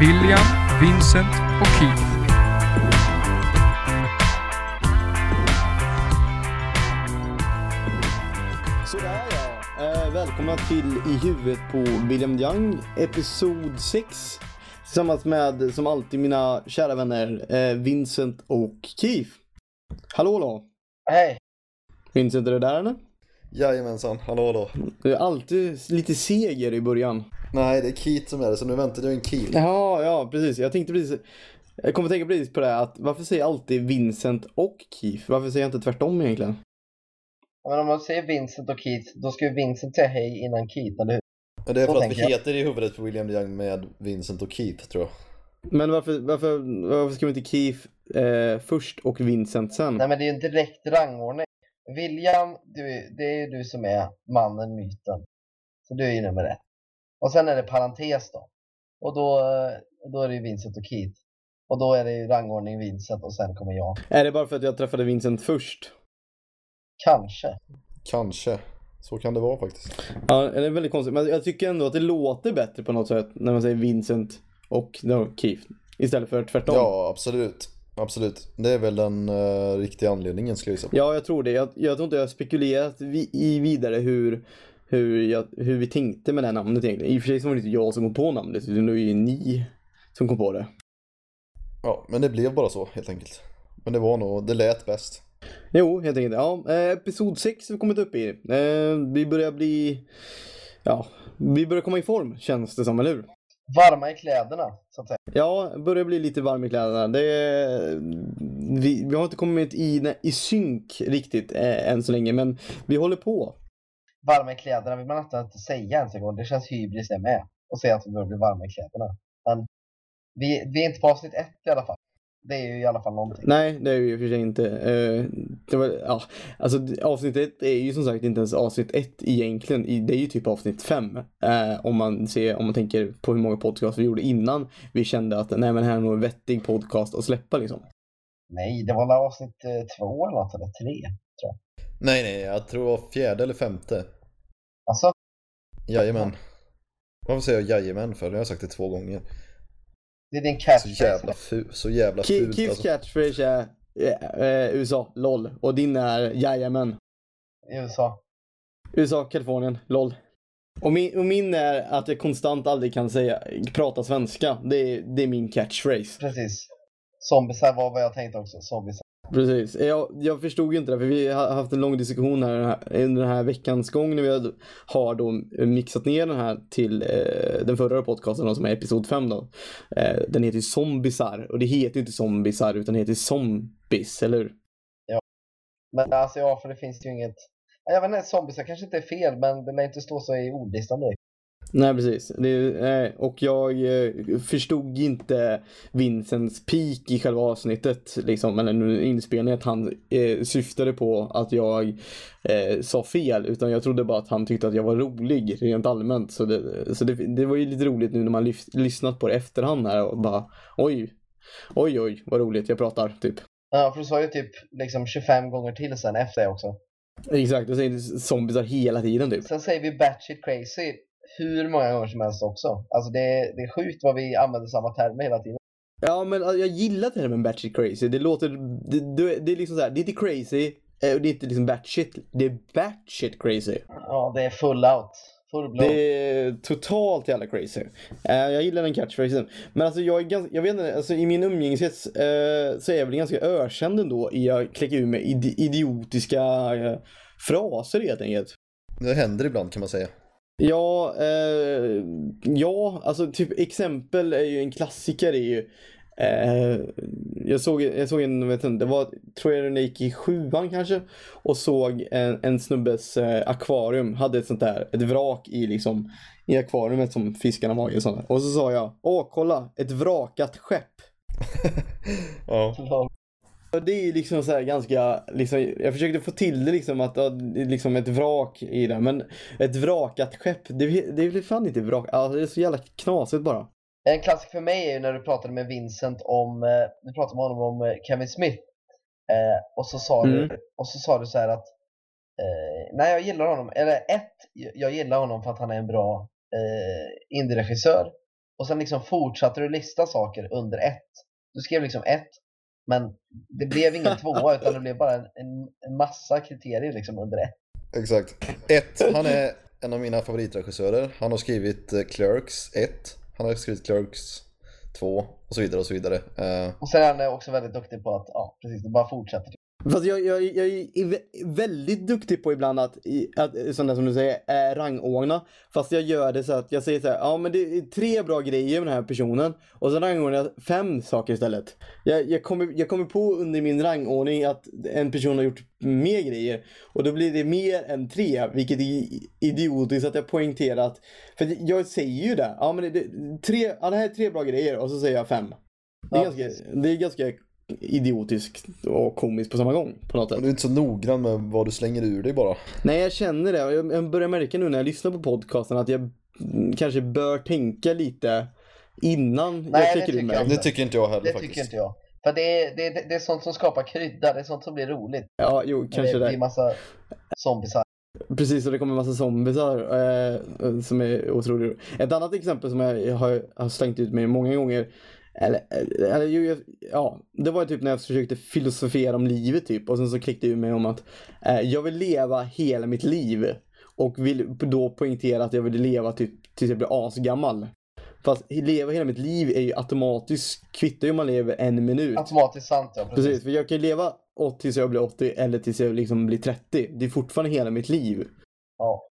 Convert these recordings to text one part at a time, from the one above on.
William, Vincent och Keith. Sådär ja. Eh, välkomna till I huvudet på William Young, episod 6. Tillsammans med, som alltid, mina kära vänner eh, Vincent och Keith. Hallå hallå. Hej! Vincent, är du där eller? Jajamensan, hallå då. Du är alltid lite seger i början. Nej, det är Keith som är det, så nu väntar jag en Keith. Ja, ja, precis. Jag tänkte precis. Jag kommer tänka precis på det här, att varför säger jag alltid Vincent och Keith? Varför säger jag inte tvärtom egentligen? Men om man säger Vincent och Keith, då ska ju Vincent säga hej innan Keith, eller hur? Men det är Så för att vi heter i huvudet på William Young med Vincent och Keith, tror jag. Men varför, varför, varför ska vi inte Keith eh, först och Vincent sen? Nej men det är ju en direkt rangordning. William, du, det är ju du som är mannen, myten. Så du är ju nummer ett. Och sen är det parentes då. Och då, eh, då är det ju Vincent och Keith. Och då är det ju rangordning Vincent och sen kommer jag. Är det bara för att jag träffade Vincent först? Kanske. Kanske. Så kan det vara faktiskt. Ja, det är väldigt konstigt. Men jag tycker ändå att det låter bättre på något sätt när man säger Vincent och då, Keith. Istället för tvärtom. Ja, absolut. Absolut. Det är väl den uh, riktiga anledningen skulle jag gissa. Ja, jag tror det. Jag, jag tror inte jag har spekulerat vi, i vidare hur, hur, jag, hur vi tänkte med det här namnet egentligen. I och för sig så var det inte jag som kom på namnet, utan det var ju ni som kom på det. Ja, men det blev bara så helt enkelt. Men det var nog, det lät bäst. Jo, helt enkelt. Ja, eh, episod 6 har vi kommit upp i. Eh, vi börjar bli... Ja, vi börjar komma i form känns det som, eller hur? Varma i kläderna, så att säga. Ja, börjar bli lite varm i kläderna. Det vi, vi har inte kommit i, i synk riktigt eh, än så länge, men vi håller på. Varma i kläderna vill man nästan inte säga ens en gång. Det känns hybris det med. Och säga att vi börjar bli varma i kläderna. Men vi, vi är inte på avsnitt ett i alla fall. Det är ju i alla fall någonting. Nej, det är ju i och för sig inte. Eh, det var, ja, alltså avsnitt ett är ju som sagt inte ens avsnitt ett egentligen. Det är ju typ avsnitt fem. Eh, om man ser, om man tänker på hur många podcast vi gjorde innan vi kände att nej men här är nog en vettig podcast att släppa liksom. Nej, det var väl avsnitt eh, två eller något, eller tre. Nej, nej, jag tror det var fjärde eller femte. Alltså, Jajamän. Varför säger jag jajamän för? Det har jag sagt det två gånger. det är din Så catchphrase. jävla, fu- så jävla Ki- fult Keiths alltså. catchphrase är eh, eh, USA, LOL. Och din är jajamän. USA. USA, Kalifornien, LOL. Och min, och min är att jag konstant aldrig kan säga, prata svenska. Det är, det är min catchphrase. Precis. Zombisar var vad jag tänkte också. Zombisar. Precis. Jag, jag förstod ju inte det, för vi har haft en lång diskussion här under den här veckans gång när vi har- då mixat ner den här till eh, den förra podcasten då, som är episod 5 då. Eh, den heter ju Zombisar och det heter ju inte Zombisar utan det heter Zombies, eller hur? Men alltså ja, för det finns ju inget... Jag vet inte, zombisar kanske inte är fel, men det lär inte stå så i ordlistan direkt. Nej, precis. Det, och jag eh, förstod inte Vincents peak i själva avsnittet, liksom, eller nu inspelningen, att han eh, syftade på att jag eh, sa fel, utan jag trodde bara att han tyckte att jag var rolig rent allmänt. Så det, så det, det var ju lite roligt nu när man lyf, lyssnat på det efterhand här och bara oj, oj, oj, vad roligt jag pratar, typ. Ja, för du sa ju typ liksom 25 gånger till sen efter det också. Exakt, jag säger zombisar hela tiden typ. Sen säger vi batshit crazy hur många gånger som helst också. Alltså det, är- det är sjukt vad vi använder samma termer hela tiden. Ja, men alltså, jag gillar termen batshit crazy. Det låter, det, det, det är liksom så här, det är inte crazy, eh, det är inte liksom batshit, det är batshit crazy. Ja, det är full out. Full. Det är totalt jävla crazy. Eh, jag gillar den catchphrasen. Men alltså jag är ganska, jag vet inte, alltså i min umgängeskrets eh, så är jag väl ganska ökänd ändå i att kläcka ur med idi- idiotiska fraser helt enkelt. Det händer ibland kan man säga. Ja, eh, ja, alltså typ exempel är ju en klassiker är ju eh, jag, såg, jag såg en, vet inte, det var, tror jag den gick i sjuan kanske och såg en, en snubbes eh, akvarium, hade ett sånt där, ett vrak i liksom i akvariumet som fiskarna var i och sånt där. Och så sa jag, åh kolla, ett vrakat skepp. Ja. Och Det är liksom så här ganska, liksom, jag försökte få till det liksom att ja, det är liksom ett vrak i det, men ett vrakat skepp, det, det väl fan inte vrak, alltså, det är så jävla knasigt bara. En klassiker för mig är ju när du pratade med Vincent om, eh, du pratade med honom om eh, Kevin Smith. Eh, och, så sa Mm. du, och så sa du så här att, eh, nej jag gillar honom, eller ett, jag gillar honom för att han är en bra eh, indie-regissör. Och sen liksom fortsatte du lista saker under ett. Du skrev liksom ett, men det blev ingen tvåa utan det blev bara en, en, massa kriterier liksom under ett. Exakt. Ett, han är en av mina favoritregissörer. Han har skrivit eh, Clerks 1. Han har skrivit Clerks 2 och så vidare och så vidare. Eh, Och sen är han också väldigt duktig på att, ja precis, det bara fortsätter. Fast jag, jag, jag är vä- väldigt duktig på ibland att, att sådana som du säger, är rangordna. Fast jag gör det så att jag säger så här, ja men det är tre bra grejer med den här personen. Och så rangordnar jag fem saker istället. Jag, jag, kommer, jag kommer på under min rangordning att en person har gjort mer grejer. Och då blir det mer än tre, vilket är idiotiskt att jag poängterat. För jag säger ju det, ja men det, det, tre, ja, det här är tre bra grejer och så säger jag fem. Det är, Ja, ganska, det är ganska idiotiskt och komiskt på samma gång på något sätt. du är inte så noggrann med vad du slänger ur dig bara. Nej, jag känner det. Jag, börjar märka nu när jag lyssnar på podcasten att jag kanske bör tänka lite innan Nej, jag det kläcker tycker ur mig. Det tycker inte jag heller Det faktiskt. tycker inte jag. För det är, det, är, det är sånt som skapar krydda, det är sånt som blir roligt. Ja, jo, kanske det det. blir massa zombisar. Precis, och det kommer en massa zombisar eh, som är otroligt Ett annat exempel som jag har, har slängt ut mig många gånger eller, eller jag, ja, det var ju typ när jag försökte filosofera om livet typ och sen så klickade det mig om att eh, jag vill leva hela mitt liv och vill då poängtera att jag vill leva typ tills jag blir asgammal. Fast leva hela mitt liv är ju automatiskt, kvittar ju om man lever en minut. Automatiskt sant ja, precis. Precis, för jag kan ju leva 80 tills jag blir 80 eller tills jag liksom blir 30. Det är fortfarande hela mitt liv. Ja.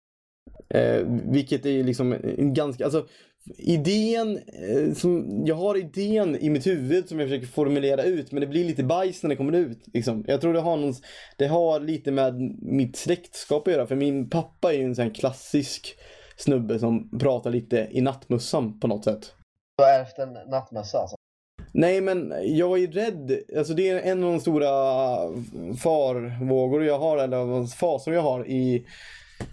Eh, vilket är liksom en ganska, alltså idén, eh, som, jag har idén i mitt huvud som jag försöker formulera ut men det blir lite bajs när det kommer ut. Liksom. Jag tror det har, någon, det har lite med mitt släktskap att göra för min pappa är ju en sån klassisk snubbe som pratar lite i nattmössan på något sätt. Du har ärvt en nattmössa alltså. Nej men jag är rädd, alltså det är en av de stora farvågor jag har, eller fasor jag har i,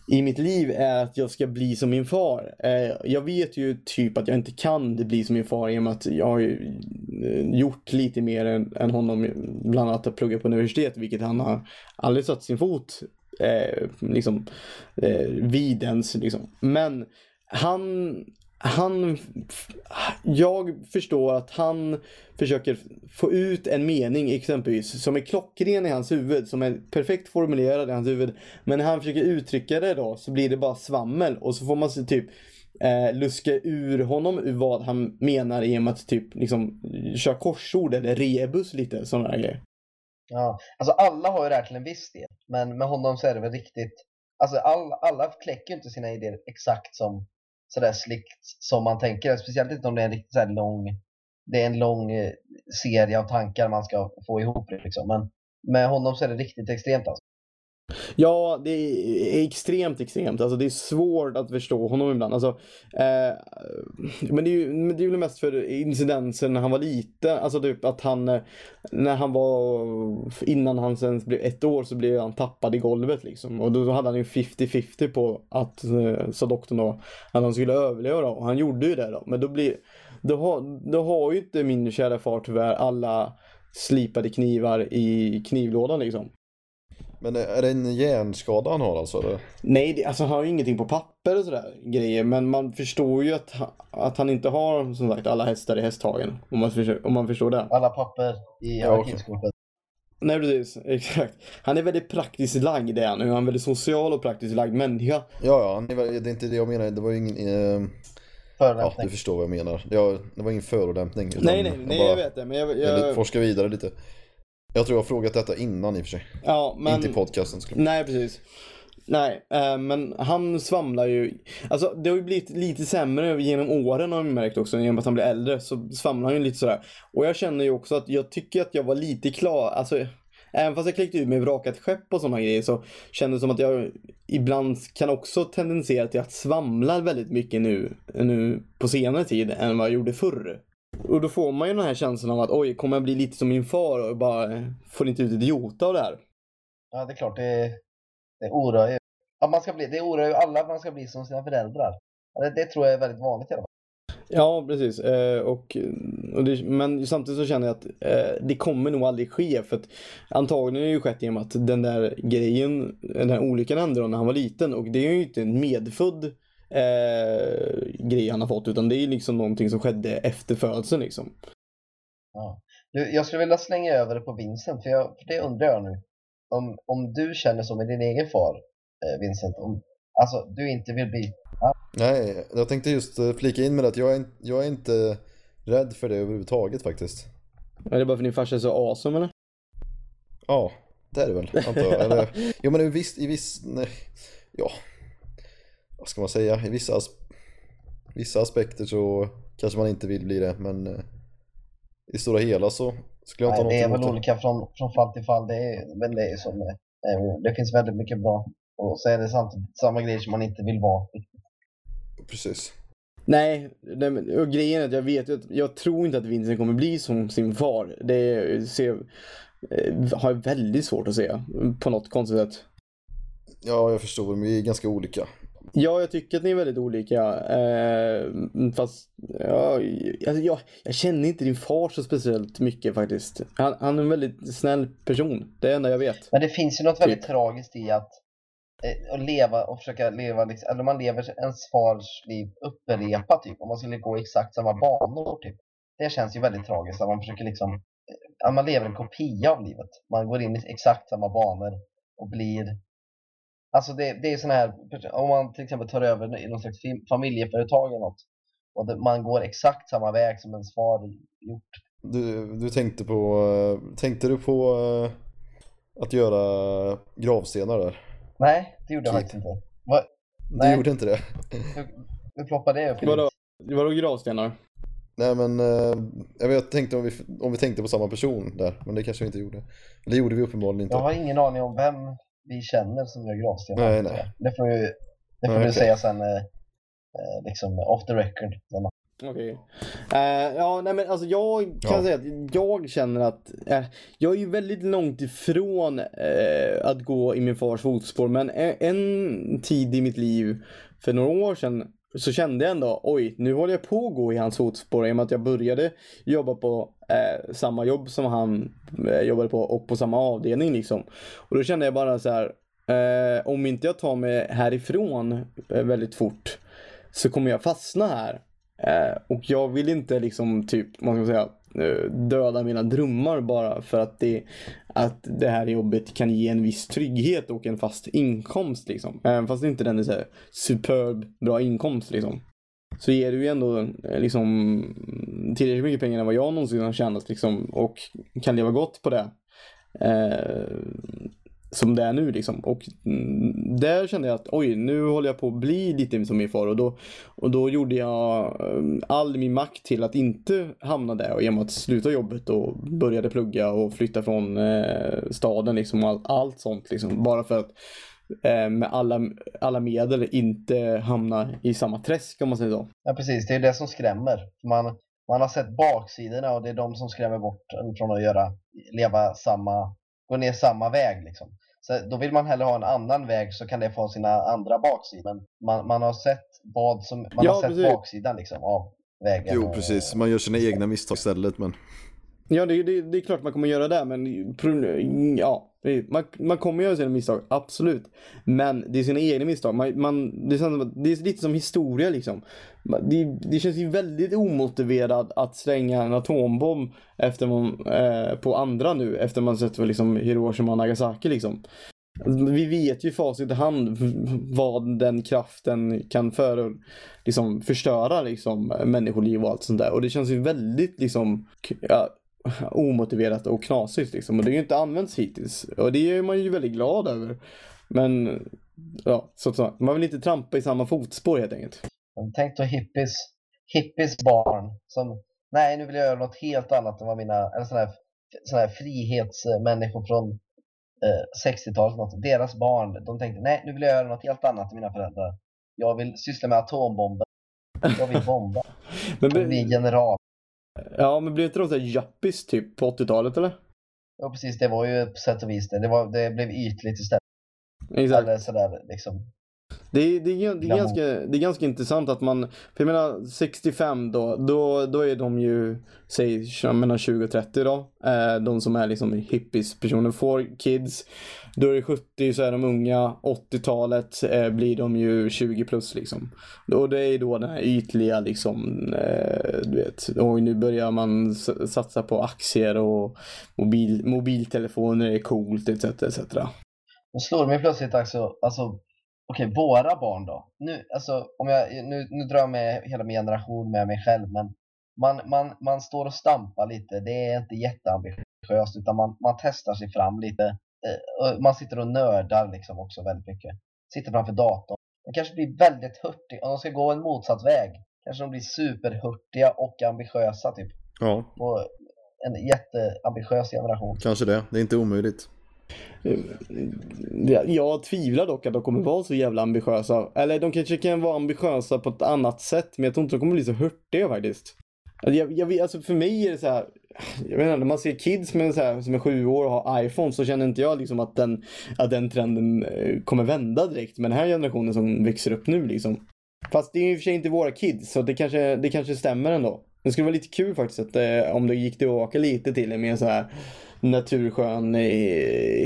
i mitt liv är att jag ska bli som min far. Eh, jag vet ju typ att jag inte kan bli som min far i och med att jag har eh, gjort lite mer än, än honom, bland annat att plugga på universitet, vilket han har aldrig satt sin fot eh, liksom, eh, vid ens. Liksom. Men han, han, jag förstår att han försöker få ut en mening exempelvis som är klockren i hans huvud, som är perfekt formulerad i hans huvud. Men när han försöker uttrycka det då så blir det bara svammel och så får man typ eh, luska ur honom ur vad han menar genom att typ liksom köra korsord eller rebus lite sådana där grejer. Ja. Alltså alla har ju det här till en viss del. Men med honom så är det väl riktigt. Alltså all, alla kläcker ju inte sina idéer exakt som sådär slickt som man tänker. Speciellt inte om det är en riktigt så lång det är en lång eh, serie av tankar man ska få ihop liksom. Men med honom så är det riktigt extremt alltså. Ja, det är extremt extremt. Alltså det är svårt att förstå honom ibland. Alltså, eh, men det är ju men det är väl mest för incidensen när han var liten. Alltså typ att han, när han var, innan han sen blev ett år så blev han tappad i golvet liksom. Och då, hade han ju 50-50 på att, eh, sa doktorn då, att han skulle överleva då. Och han gjorde ju det då. Men då blir, då har, då har ju inte min kära far tyvärr alla slipade knivar i knivlådan liksom. Men är det en hjärnskada han har alltså? Eller? Nej, det, alltså han har ju ingenting på papper och sådär grejer. Men man förstår ju att, att han inte har som sagt alla hästar i hästhagen. Om man, förstår, om man förstår det. Alla papper i Ja, arkivskåpet. Nej precis, exakt. Han är väldigt praktiskt lagd är han. Han är väldigt social och praktiskt lagd människa. Ja, ja, det är inte det jag menar. Det var ju ingen... Eh, ja, Förolämpning. du förstår vad jag menar. Det var, det var ingen förolämpning. Nej, nej, nej bara jag vet det. Men jag, ville jag, forska vidare lite. Jag tror jag har frågat detta innan i och för sig. ja, men, Inte i podcasten såklart. Nej, precis. Nej, eh, men han svamlar ju. Alltså det har ju blivit lite sämre genom åren har vi märkt också. Genom att han blir äldre så svamlar han ju lite sådär. Och jag känner ju också att jag tycker att jag var lite klar. Alltså även fast jag kläckte ut med vrakat skepp och sådana grejer så kändes det som att jag ibland kan också tendensera till att svamla väldigt mycket nu, nu på senare tid än vad jag gjorde förr. Och då får man ju den här känslan av att oj, kommer jag bli lite som min far och bara får inte ut ett jota av det här. Ja, det är klart. Det, det oroar ju. Ja, man ska bli, det oroar ju alla att man ska bli som sina föräldrar. Det, det tror jag är väldigt vanligt i alla fall. Ja, precis. Eh, och, och det, men samtidigt så känner jag att eh, det kommer nog aldrig ske. För att antagligen har det ju skett genom att den där grejen, den där olyckan hände när han var liten. Och det är ju inte en medfödd eh, grej han har fått utan det är liksom någonting som skedde efter födseln liksom. Ja. Du, jag skulle vilja slänga över det på Vincent, för, jag, för det undrar jag nu. Om, om du känner så med din egen far, eh, Vincent, om alltså, du inte vill bli... Nej, jag tänkte just eh, flika in med att jag är, jag är inte rädd för det överhuvudtaget faktiskt. Är det bara för att din farsa är så awesome eller? Ja, det är det väl, antar jag. Eller, jo men i viss, i viss, nej, ja, vad ska man säga, i vissa, as, vissa aspekter så kanske man inte vill bli det, men eh, i stora hela så skulle jag inte Nej, ha det är väl olika från, från fall till fall, det är, men det är som det är. Det finns väldigt mycket bra. Och så är det samtidigt samma grejer som man inte vill vara. Precis. Nej, nej men, och grejen är att jag vet att jag tror inte att Vincent kommer bli som sin far. Det ser, eh, har jag väldigt svårt att se på något konstigt sätt. Ja, jag förstår, men vi är ganska olika. Ja, jag tycker att ni är väldigt olika. Eh, fast ja, alltså, jag, jag känner inte din far så speciellt mycket faktiskt. Han, han är en väldigt snäll person. Det är det enda jag vet. Men det finns ju något väldigt Typ. tragiskt i att, eh, att leva och försöka leva, liksom, eller man lever ens fars liv upprepa typ. Om man skulle gå exakt samma banor typ. Det känns ju väldigt tragiskt att man försöker liksom, eh, att man lever en kopia av livet. Man går in i exakt samma banor och blir Alltså det, det är sån här, om man till exempel tar över i någon slags fam- familjeföretag eller något och det, man går exakt samma väg som ens far gjort. Du, du tänkte på, tänkte du på eh, att göra gravstenar där? Nej, det gjorde jag Kid. faktiskt inte. Vad, Du Nej. gjorde inte det? hur, ploppade det upp? Vadå? Vadå gravstenar? Nej men, eh, jag vet, jag tänkte om vi, om vi tänkte på samma person där, men det kanske vi inte gjorde. Eller gjorde vi uppenbarligen inte. Jag har ingen aning om vem vi känner som gör gravstenar. Nej, nej. Det får, du, det får Nej, du okej. säga sen, eh, eh, liksom off the record. Okej. Eh, ja, nej men alltså jag kan Ja. säga att jag känner att eh, jag är ju väldigt långt ifrån eh, att gå i min fars fotspår. Men en, en tid i mitt liv, för några år sedan, så kände jag ändå oj, nu håller jag på att gå i hans fotspår i och med att jag började jobba på eh, samma jobb som han eh, jobbade på och på samma avdelning liksom. Och då kände jag bara så här, eh, om inte jag tar mig härifrån eh, väldigt fort så kommer jag fastna här. Eh, och jag vill inte liksom typ, man ska säga, eh, döda mina drömmar bara för att det, att det här jobbet kan ge en viss trygghet och en fast inkomst liksom. Även fast inte den är så här superb bra inkomst liksom. Så ger du ju ändå eh, liksom tillräckligt mycket pengar än vad jag någonsin har tjänat liksom och kan leva gott på det. Eh, som det är nu liksom. Och där kände jag att oj, nu håller jag på att bli lite som min far och då, och då gjorde jag eh, all min makt till att inte hamna där och genom att sluta jobbet och började plugga och flytta från eh, staden liksom och allt, allt sånt liksom. Bara för att med alla, alla medel inte hamna i samma träsk om man säger så. ja, precis. Det är det som skrämmer. Man, man har sett baksidorna och det är de som skrämmer bort en från att göra, leva samma, gå ner samma väg liksom. Så då vill man hellre ha en annan väg så kan det få sina andra baksidor. Men man, man har sett vad som, man Ja, har sett precis. baksidan liksom av vägen. Jo och- precis, man gör sina egna misstag istället men Ja, det, det, det är klart man kommer göra det, men ja, man, man kommer göra sina misstag, absolut. Men det är sina egna misstag. Man, man, det, är det är lite som historia liksom. Det, det känns ju väldigt omotiverat att slänga en atombomb efter man, eh, på andra nu, efter man sett liksom Hiroshima och Nagasaki liksom. Vi vet ju facit i hand vad den kraften kan för, liksom, förstöra liksom, människoliv och allt sånt där. Och det känns ju väldigt liksom, ja, omotiverat och knasigt liksom. Och det är ju inte använts hittills. Och det är man ju väldigt glad över. Men ja, så att säga, man vill inte trampa i samma fotspår helt enkelt. Tänk då hippies, hippies barn som, nej nu vill jag göra något helt annat än vad mina, eller sådana här, såna här frihetsmänniskor från eh, 60-talet, något. deras barn, de tänkte nej nu vill jag göra något helt annat än mina föräldrar. Jag vill syssla med atombomber. Jag vill bomba. Men, Jag vill bli general. Ja, men blev inte de såhär yuppies typ på 80-talet eller? Ja precis, det var ju på sätt och vis det. Det, var, det blev ytligt istället. Exakt. Eller sådär liksom. Det är, det, är, det, är ganska, det är ganska intressant att man, för jag menar 65 då, då, då är de ju, säg menar 20 och 30 då. Eh, de som är liksom hippies personer får kids. Då är det 70 så är de unga, 80-talet eh, blir de ju 20 plus liksom. Och det är då den här ytliga liksom, eh, du vet, och nu börjar man satsa på aktier och mobil, mobiltelefoner är coolt etc. etc. Då slår mig plötsligt alltså, alltså okej, våra barn då. Nu, alltså, om jag, nu, nu drar jag med hela min generation med mig själv, men man, man, man står och stampar lite. Det är inte jätteambitiöst, utan man, man testar sig fram lite. Eh, och Man sitter och nördar liksom också väldigt mycket. Sitter framför datorn. De kanske blir väldigt hurtiga, om de ska gå en motsatt väg. Kanske de blir superhurtiga och ambitiösa typ. Ja, På en jätteambitiös generation. kanske det. Det är inte omöjligt. Eh, jag, tvivlar dock att de kommer vara så jävla ambitiösa. Eller de kanske kan vara ambitiösa på ett annat sätt, men jag tror inte de kommer bli så hurtiga faktiskt. Alltså, Jag, jag, alltså för mig är det så här, jag vet inte, när man ser kids med så här, som är sju år och har iPhone så känner inte jag liksom att den, att den trenden eh, kommer vända direkt med den här generationen som växer upp nu liksom. Fast det är i och för sig inte våra kids, så det kanske, det kanske stämmer ändå. Det skulle vara lite kul faktiskt att, eh, om det gick tillbaka lite till en mer så här naturskön eh,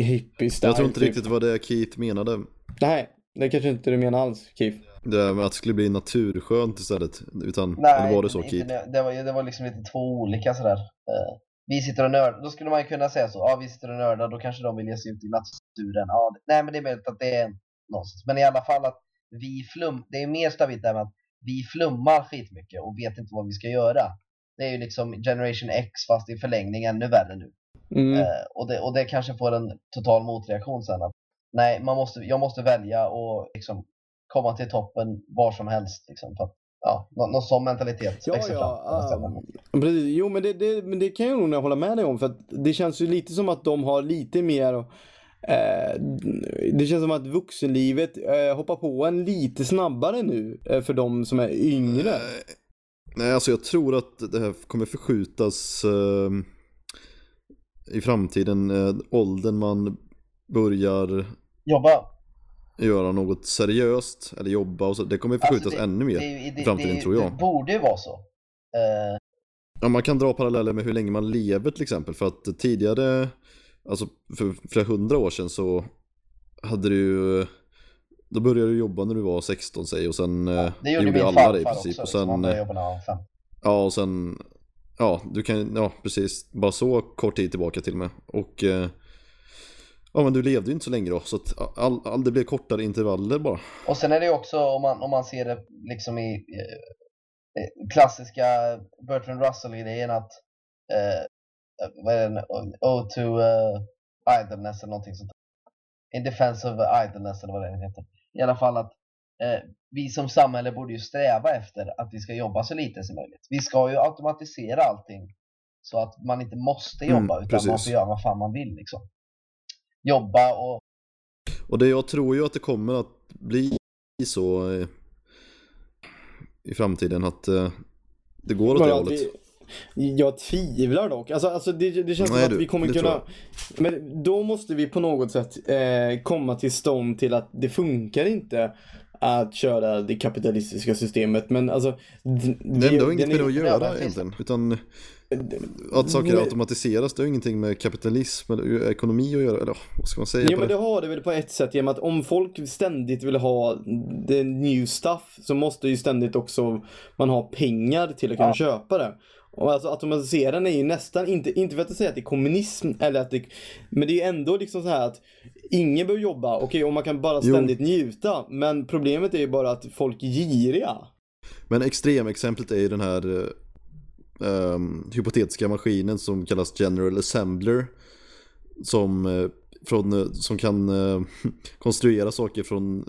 hippie Jag tror inte riktigt vad det är Keith menade. Nej, det kanske inte du menar alls, Keith. Det med att det skulle bli naturskönt istället. Utan, Nej, eller var det så inte Keith? det. Det var, det var liksom lite två olika sådär. Eh, vi sitter och nördar, då skulle man ju kunna säga så. Ja, vi sitter och nördar, då kanske de vill ge sig ut i naturen. Ja, det- nej, men det är möjligt att det är nonsens. Men i alla fall att vi flum, det är mer stabilt där med att vi flummar skitmycket och vet inte vad vi ska göra. Det är ju liksom Generation X fast i förlängning ännu värre nu. Mm. Eh, och, det, och det kanske får en total motreaktion sen. Att, nej, man måste, jag måste välja och liksom komma till toppen var som helst. Liksom, för att, ja, nå- någon sån mentalitet Ja, växer ja, fram. emot. precis. Jo, men det, det, men det kan jag nog hålla med dig om. För att det känns ju lite som att de har lite mer... Eh, det känns som att vuxenlivet eh, hoppar på en lite snabbare nu för de som är yngre. Nej, alltså jag tror att det här kommer förskjutas eh, i framtiden. Eh, åldern man börjar Jobba. göra något seriöst eller jobba och så. Det kommer förskjutas Alltså, det- ännu mer Det, det, i framtiden det, tror jag. det borde ju vara så. Eh, Ja, man kan dra paralleller med hur länge man lever till exempel. För att tidigare, alltså för flera hundra år sedan så hade du då började du jobba när du var 16 säg och sen eh, det gjorde gjorde alla det i princip. också. och Sen, han sen, började jobba när han var fem. ja och sen, ja du kan, ja precis, bara så kort tid tillbaka till och med. Och eh, ja men du levde ju inte så länge då så att all, all, det blev kortare intervaller bara. Och sen är det ju också om man, om man ser det liksom i eh, eh klassiska Bertrand Russell-idén att eh, eh vad är det, O to uh, idleness eller någonting sånt. In defense of idleness eller vad det heter. I alla fall att eh, vi som samhälle borde ju sträva efter att vi ska jobba så lite som möjligt. Vi ska ju automatisera allting så att man inte måste Mm, jobba utan man får göra vad fan man vill liksom. Jobba och Och det jag tror ju att det kommer att bli så eh, i framtiden att eh, det går åt det hållet. vi, jag tvivlar dock. Alltså, alltså det, det känns Nej, som att du, vi kommer kunna... Men då måste vi på något sätt eh, komma till stånd till att det funkar inte att köra det kapitalistiska systemet. Men alltså... Det, det har inget med det att göra egentligen. Utan att saker Men- automatiseras, det har ingenting med kapitalism eller ekonomi att göra. Eller vad ska man säga? Jo men det? det har det väl på ett sätt genom att om folk ständigt vill ha the new stuff så måste ju ständigt också man ha pengar till att kunna Ja. köpa det. Och alltså automatiseringen är ju nästan inte, inte för att säga att det är kommunism eller att det, men det är ändå liksom så här att ingen behöver jobba, okej och man kan bara Jo. ständigt njuta. Men problemet är ju bara att folk är giriga. Men extremexemplet är ju den här eh, ehm, hypotetiska maskinen som kallas General Assembler. Som, eh, från, eh, som kan eh, konstruera saker från...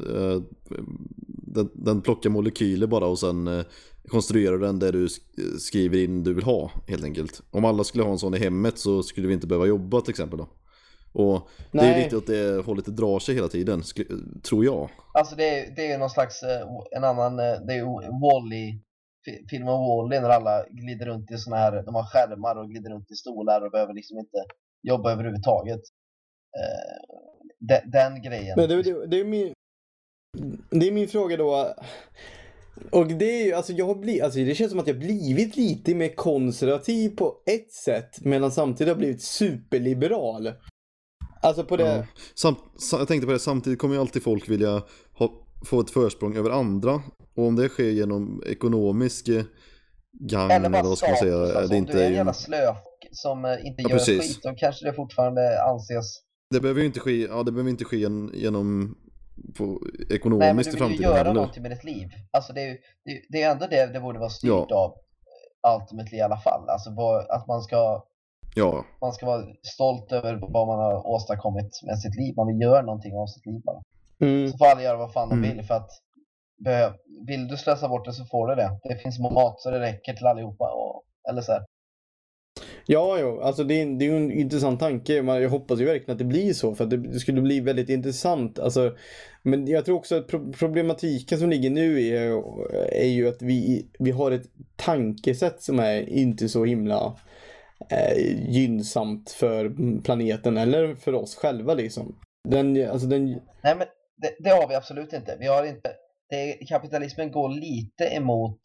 den, den plockar molekyler bara och sen eh, konstruerar den där du sk- skriver in du vill ha helt enkelt. Om alla skulle ha en sån i hemmet så skulle vi inte behöva jobba till exempel då. Och det är Nej. lite åt det hållet det drar sig hela tiden, tror jag. Alltså det är, det är någon slags, eh, en annan, eh, det är ju Wall-E, fi- filmen Wall-E när alla glider runt i såna här, de har skärmar och glider runt i stolar och behöver liksom inte jobba överhuvudtaget. Eh, de, den grejen. Men det, det, det är min, Det är min fråga då. Och det är ju, alltså jag har blivit, alltså det känns som att jag blivit lite mer konservativ på ett sätt, medan samtidigt har blivit superliberal. Alltså på det... Ja. Samt, sa- jag tänkte på det, samtidigt kommer ju alltid folk vilja ha, få ett försprång över andra. Och om det sker genom ekonomisk eh, gagn Eller vad ska man säga. Alltså, det, om inte du är en jävla slöf som eh, inte Ja, gör precis. skit, då kanske det fortfarande anses... det behöver ju inte ske, ja, det behöver inte ske gen- genom på, Nej, men ekonomiskt du i vill ju framtiden göra heller. någonting med ditt liv. Alltså det är ju det, är- det är ändå det det borde vara styrt Ja. av. eh, Ultimately i alla fall. Alltså att man ska, Ja, man ska vara stolt över vad man har åstadkommit med sitt liv. Man vill göra någonting av sitt liv bara. Mm. Så får alla göra vad fan de Mm. vill för att vill du slösa bort det så får du det. Det finns mat så det räcker till allihopa. Och, eller så här. Ja, jo, alltså det är, det är ju en intressant tanke. Jag hoppas ju verkligen att det blir så för att det, skulle bli väldigt intressant. Alltså, men jag tror också att problematiken som ligger nu är, är ju att vi, vi har ett tankesätt som är inte så himla eh, gynnsamt för planeten eller för oss själva liksom. Den, alltså den, Nej men det, det har vi absolut inte. Vi har inte det, kapitalismen går lite emot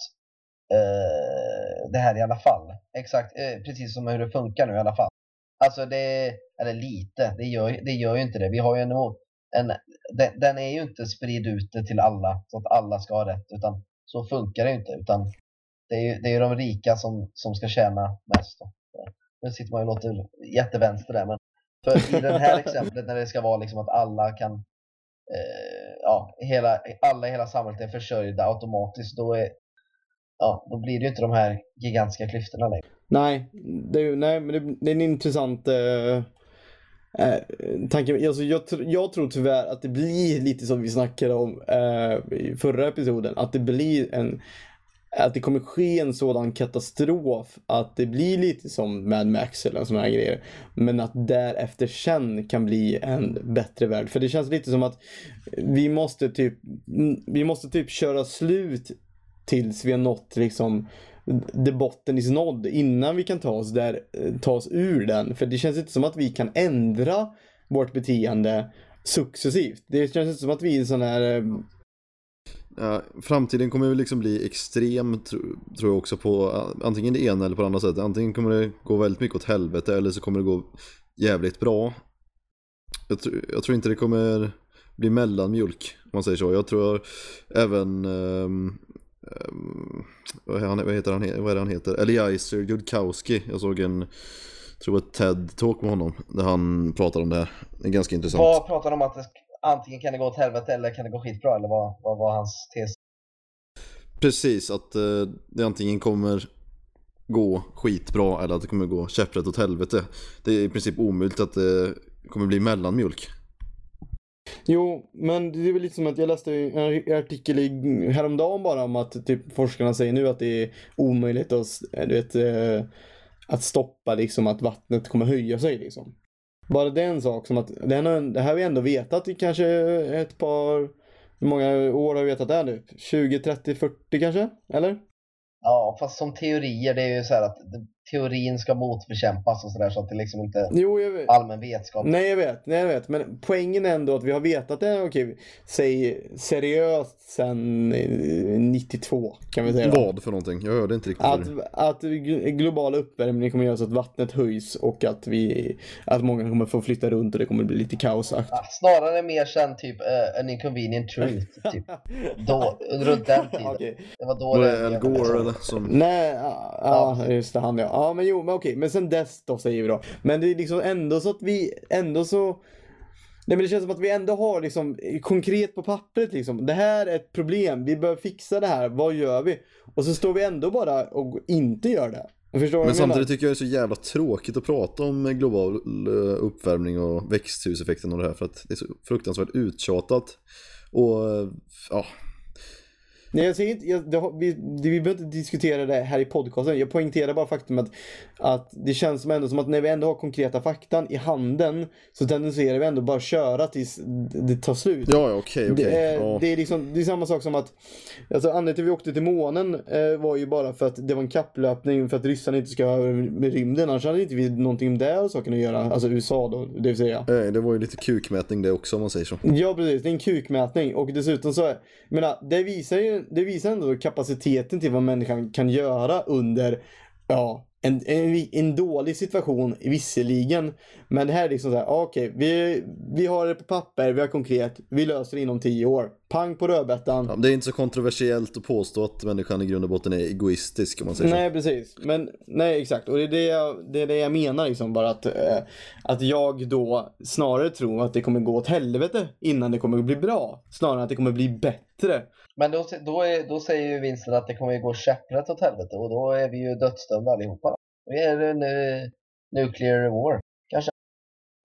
eh, det här i alla fall. Exakt, eh, precis som hur det funkar nu i alla fall. Alltså det, eller lite, det gör, det gör ju inte det. Vi har ju en, en den, den är ju inte spridd ute till alla så att alla ska ha rätt utan så funkar det ju inte utan det är ju det är ju de rika som, som ska tjäna mest. Då. Nu sitter man ju och låter jättevänster där men för i det här exemplet när det ska vara liksom att alla kan eh, ja, hela, alla i hela samhället är försörjda automatiskt då är ja, då blir det ju inte de här gigantiska klyftorna längre. nej, det, är nej, men det, det är en intressant eh, eh, tanke. Alltså, jag, tr- jag tror tyvärr att det blir lite som vi snackade om eh, i förra episoden. Att det blir en att det kommer ske en sådan katastrof att det blir lite som Mad Max eller sådana här grejer. Men att därefter sen kan bli en bättre värld. För det känns lite som att vi måste typ, vi måste typ köra slut tills vi har nått liksom the botten is nådd innan vi kan ta oss, där, eh, ta oss ur den. För det känns inte som att vi kan ändra vårt beteende successivt. Det känns inte som att vi är en sån här eh, Ja, framtiden kommer ju liksom bli extrem tro, tror jag också på antingen det ena eller på det andra sättet. Antingen kommer det gå väldigt mycket åt helvete eller så kommer det gå jävligt bra. Jag, tror- jag tror inte det kommer bli mellanmjölk om man säger så. Jag tror även ehm, ehm, vad, han, heter han? Vad är det han heter? Eliezer Judkowski. Jag såg en tror ett TED-talk med honom där han pratar om det här. Det är ganska intressant. Vad pratar de om att det, antingen kan det gå åt helvete eller kan det gå skitbra eller vad, vad var hans tes? Precis, att eh, det antingen kommer gå skitbra eller att det kommer gå käpprätt åt helvete. Det är i princip omöjligt att det kommer bli mellanmjölk. Jo, men det är väl lite som att jag läste en artikel i, häromdagen bara om att typ forskarna säger nu att det är omöjligt att, eh, du vet, eh, att stoppa liksom att vattnet kommer höja sig liksom. Bara det är en sak som att, det här, det här har vi ändå vetat i kanske ett par, hur många år har vi vetat det här nu? 20, 30, 40 kanske? Eller? Ja, fast som teorier, det är ju så här att teorin ska motbekämpas och sådär så att det liksom inte Jo, jag vet. allmän vetskap. Nej jag vet, nej jag vet. Men poängen är ändå att vi har vetat det, okej, säg seriöst sen eh, 92 kan vi säga. då. Vad för någonting? Jag hörde inte riktigt. Att, att gl- global uppvärmning kommer göra så att vattnet höjs och att vi, att många kommer få flytta runt och det kommer bli lite kaos. Ja, snarare mer sen typ uh, an inconvenient truth, typ. Då, runt den tiden. Okej. Det var då Var det det Al Gore eller? Som... Nej, ja, ja just det, han ja. Ja men jo, men okej, men sen dess då säger vi då. Men det är liksom ändå så att vi, ändå så Nej men det känns som att vi ändå har liksom konkret på pappret liksom. Det här är ett problem, vi behöver fixa det här, vad gör vi? Och så står vi ändå bara och inte gör det. Förstår Men samtidigt tycker jag det är så jävla tråkigt att prata om global eh, uppvärmning och växthuseffekten och det här för att det är så fruktansvärt uttjatat. Och eh, ja, Nej, jag säger inte, jag, det, vi, det, vi behöver inte diskutera det här i podcasten. Jag poängterar bara faktum att, att det känns som, ändå som att när vi ändå har konkreta faktan i handen så tendenserar vi ändå bara köra tills det tar slut. Ja, ja, okej, okej. Det, är, Ja. det, är liksom, det är samma sak som att alltså, anledningen till att vi åkte till månen eh, var ju bara för att det var en kapplöpning för att ryssarna inte ska över med rymden. Annars hade inte vi någonting med det saken att göra. Alltså USA då, det vill säga. Nej, det var ju lite kukmätning det också om man säger så. Ja precis, det är en kukmätning och dessutom så, jag menar, det visar ju, det visar ändå kapaciteten till vad människan kan göra under, ja, en, en, en dålig situation visserligen. Men det här är liksom så här, ja, okej, vi, vi har det på papper, vi har konkret, vi löser det inom tio år. Pang på rödbetan. Ja, det är inte så kontroversiellt att påstå att människan i grund och botten är egoistisk om man säger Nej precis, men nej exakt och det är det jag, det är det jag menar liksom bara att, eh, att jag då snarare tror att det kommer gå åt helvete innan det kommer bli bra. Snarare än att det kommer bli bättre. Men då, då, är, då säger ju Vincent att det kommer gå käpprätt åt helvete och då är vi ju dödsdömda allihopa. Då är det nu nuclear war, kanske.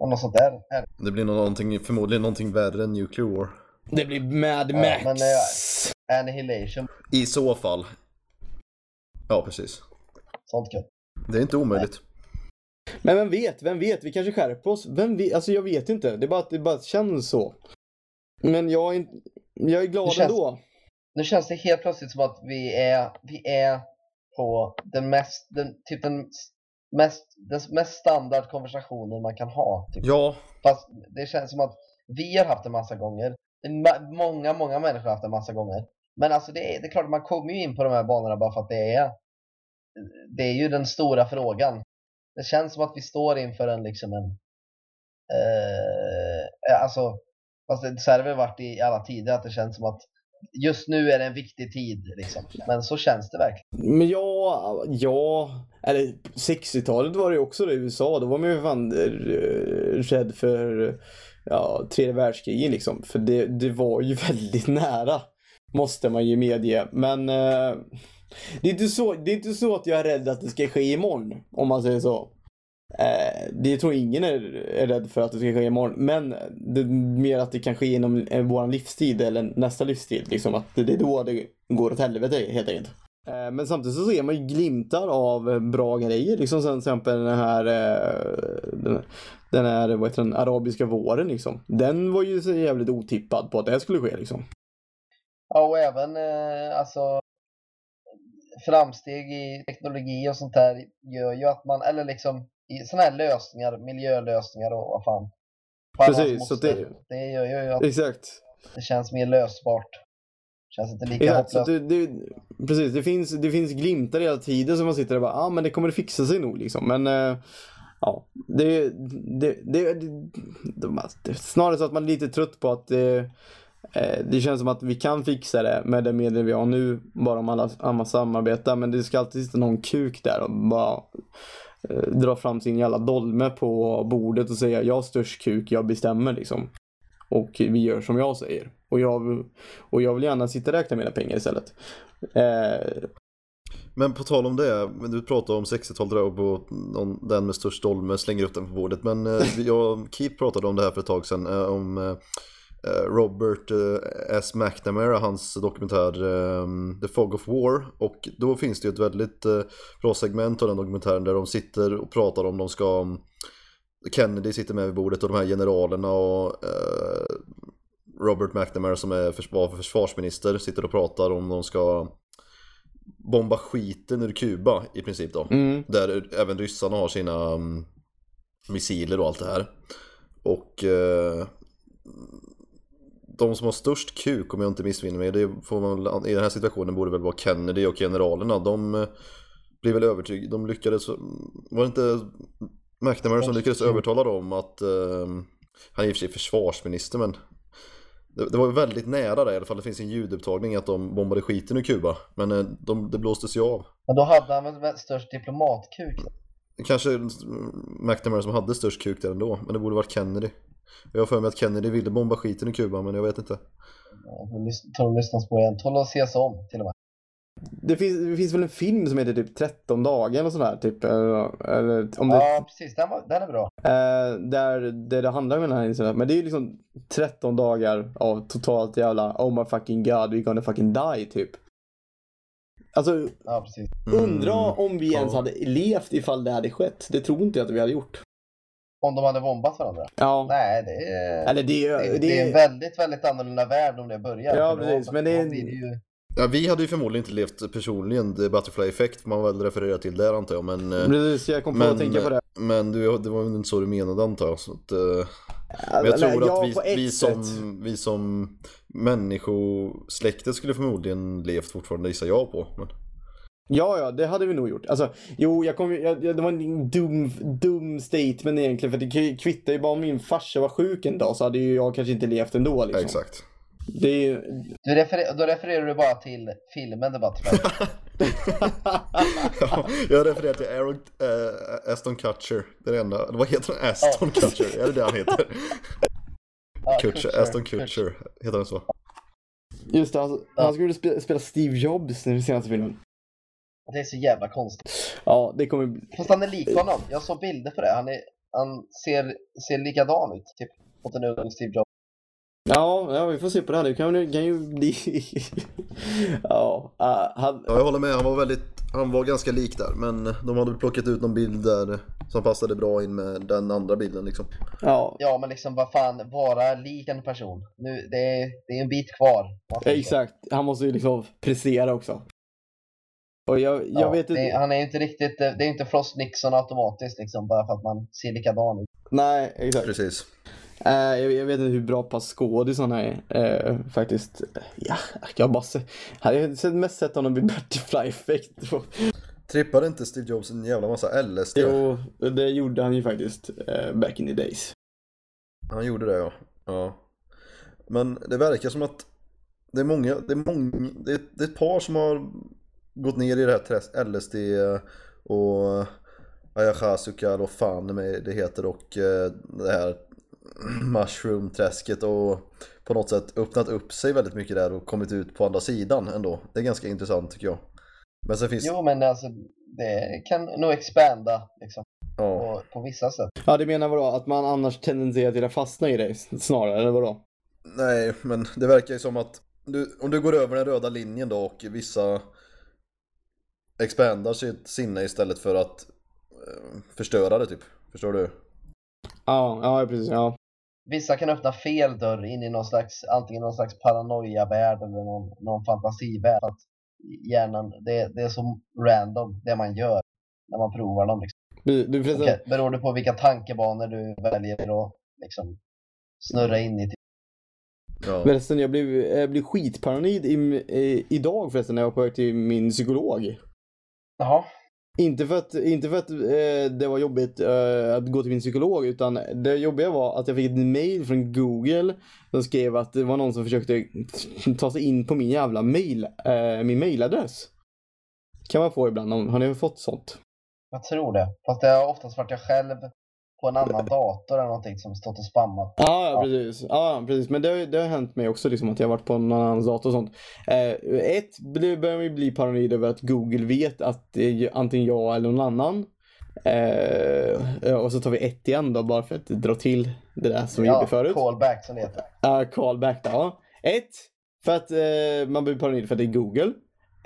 Eller något sånt där. Så. Det blir någonting, förmodligen någonting värre än nuclear war. Det blir Mad Ja, Max. men, eh, Annihilation, I så fall. Ja, precis. sånt gött. Det är inte omöjligt. Men vem vet, vem vet, vi kanske skärper oss. Vem vet, alltså jag vet inte. Det är bara att det bara känns så. Men jag är, inte- jag är glad Det känns- ändå. Nu känns det helt plötsligt som att vi är, vi är på den mest, den, typ den mest, den mest standard konversationen man kan ha. Typ. Ja, Fast det känns som att vi har haft det massa gånger. Många, många människor har haft det massa gånger. Men alltså det är, det är klart man kommer ju in på de här banorna bara för att det är Det är ju den stora frågan. Det känns som att vi står inför en liksom en eh, Alltså Fast det, så här har det väl varit i alla tider att det känns som att Just nu är det en viktig tid liksom. Men så känns det verkligen. Men ja, ja. Eller 60-talet var det ju också det i USA. Då var man ju fan eh, rädd för ja, tredje världskriget liksom. För det, det var ju väldigt nära. Måste man ju medge. Men eh, det, är inte så, det är inte så att jag är rädd att det ska ske imorgon. Om man säger så. Eh, det tror jag ingen är, är rädd för att det ska ske imorgon. Men det är mer att det kan ske inom eh, vår livstid eller nästa livstid. Liksom att det är då det går åt helvete helt enkelt. Eh, Men samtidigt så ser man ju glimtar av bra grejer. Liksom sen till exempel den här, eh, den, den här vad heter den, arabiska våren liksom. Den var ju så jävligt otippad på att det skulle ske liksom. Ja, och även eh, alltså framsteg i teknologi och sånt där gör ju att man, eller liksom sådana här lösningar, miljölösningar och vad fan. Precis, så det- det gör ju att Exakt. det känns mer lösbart. Känns inte lika Exakt, så hopplöst. det, det, precis, det finns, det finns glimtar hela tiden som man sitter och bara, ja ah, men det kommer att fixa sig nog liksom. Men eh, ja, det, det, det, det, det är snarare så att man är lite trött på att det, det känns som att vi kan fixa det med de medel vi har nu, bara om alla, alla samarbetar. Men det ska alltid sitta någon kuk där och bara eh, dra fram sin jävla dolme på bordet och säga jag har störst kuk, jag bestämmer liksom. Och vi gör som jag säger. Och jag, och jag vill gärna sitta och räkna mina pengar istället. Eh, men på tal om det, men du pratar om 60-talet där och någon, den med störst dolme slänger upp den på bordet. Men eh, jag Keith pratade om det här för ett tag sedan, eh, om eh, Robert S. McNamara, hans dokumentär The Fog of War. Och då finns det ju ett väldigt bra segment av den dokumentären där de sitter och pratar om de ska Kennedy sitter med vid bordet och de här generalerna och Robert McNamara som är förs- var försvarsminister sitter och pratar om de ska bomba skiten ur Kuba i princip då. mm, Där även ryssarna har sina um, missiler och allt det här. Och eh, de som har störst kuk om jag inte missminner mig, det får man, i den här situationen borde väl vara Kennedy och generalerna. De eh, blir väl övertygade, de lyckades, var det inte McNamara som lyckades övertala dem att, eh, han är i och för sig försvarsminister men det, det var väldigt nära där i alla fall, det finns en ljudupptagning att de bombade skiten ur Kuba. Men eh, de, det blåstes ju av. Men då hade han väl störst diplomatkuk. Kanske McNamara som hade störst kuk där ändå, men det borde varit Kennedy. Jag har för mig att Kennedy ville bomba skiten i Kuba, men jag vet inte. Ja, Tål att lyssnas på igen. Tål att ses om till och med. Det finns, det finns väl en film som heter typ 13 dagar eller sådär typ. Eller, eller om det, Ja, precis. Den, var, den är bra. eh, där, där det handlar om den här incidenten. Men det är ju liksom 13 dagar av totalt jävla oh my fucking god we're gonna fucking die typ. Alltså Ja, precis. undra om vi ens hade levt ifall det hade skett. Det tror inte jag att vi hade gjort. Om de hade bombat varandra. Ja. Nej, det är... Eller det, är- Det, det, det är en väldigt, väldigt annorlunda värld om det börjar. Ja, precis, men det är- ju... Ja, vi hade ju förmodligen inte levt personligen The Butterfly Effect man väl refererar till där antar jag men eh, Precis, jag kom på men, att tänka på det. men du, det var väl inte så du menade antar jag så att, eh, Men jag tror ja, att vi, vi, sätt. som, vi som människosläktet skulle förmodligen levt fortfarande gissar jag på. Men... Ja, ja, det hade vi nog gjort. Alltså, jo, jag kom, jag, det var en dum, dum statement egentligen. För det kvittar ju bara om min farsa var sjuk en dag så hade ju jag kanske inte levt ändå. Liksom. Exakt. Det är ju... Du referer, då refererar du bara till filmen The Butterfly. ja, jag refererar till Aaron, äh, Aston Kutcher. Det är det enda. Vad heter han? Aston Kutcher? Är det det han heter? Ja, Kutcher, Aston Kutcher. Heter han så? Just det, alltså, han skulle spela, Steve Jobs i den senaste filmen. Det är så jävla konstigt. Ja, det kommer. Fast han är lik honom. Jag såg bilder på det. Han, är, han ser, ser likadan ut. Typ. Mot en ung Steve Jobs. Ja, ja, vi får se på det här. Det kan, kan ju bli... ja, uh, han... Ja, jag håller med. Han var väldigt, han var ganska lik där. Men de hade plockat ut någon bild där som passade bra in med den andra bilden liksom. Ja, Ja, men liksom vad fan, vara lik en person. Nu, det, är, det är en bit kvar. så. exakt. Han måste ju liksom prestera också. Och jag, jag Ja, vet inte... han är inte riktigt, det är inte Frost Nixon automatiskt liksom, bara för att man ser likadan ut. Nej, exakt. Precis. Eh, jag, jag vet inte hur bra pass skådis han är eh, faktiskt. Ja, jag har bara sett, sett- mest sett honom i Butterfly Effect. Trippade inte Steve Jobs en jävla massa LSD? Jo, det gjorde han ju faktiskt eh, back in the days. Han gjorde det ja. ja. Men det verkar som att det är många, det är många, det är, det är ett par som har gått ner i det här träsk, LSD och ayahuasca eller vad fan med- det heter och det här mushroom-träsket och på något sätt öppnat upp sig väldigt mycket där och kommit ut på andra sidan ändå. Det är ganska intressant tycker jag. Men sen finns Jo, men alltså det kan nog expanda liksom, ja, på, på vissa sätt. Ja, det menar vadå? Att man annars tenderar till att fastna i det snarare, eller vadå? Nej, men det verkar ju som att du, om du går över den röda linjen då och vissa expandar sitt sinne istället för att eh, förstöra det typ. Förstår du? Ja, ja precis. Ja. Vissa kan öppna fel dörr in i någon slags, antingen någon slags paranoia-värld eller någon, någon fantasivärld. Att hjärnan, det, det är så random det man gör när man provar dem. Liksom. Du, du Okej, Beror det på vilka tankebanor du väljer att liksom, snurra in i. Ja. förresten jag, blev, jag blev skitparanoid i, i, idag förresten när jag var på väg till min psykolog. Jaha, inte för att, inte för att eh, det var jobbigt eh, att gå till min psykolog utan det jobbiga var att jag fick ett mail från Google som skrev att det var någon som försökte ta sig in på min jävla mail, eh, min mailadress. Kan man få ibland, har ni fått sånt? jag tror det. Fast det har oftast varit jag själv på en annan dator eller någonting som stått och spammat. Ja, ja Ja. precis. Ja, precis. Men det, har- det har hänt mig också, liksom, att jag har varit på någon annans dator och sånt. Eh, ett, det börjar man ju bli paranoid över att Google vet att det är antingen jag eller någon annan. Eh, och så tar vi ett igen då, bara för att dra till det där som vi gjorde förut. callback som det heter. Ja, callback då. Ja. Ett, för att eh, man blir paranoid för att det är Google.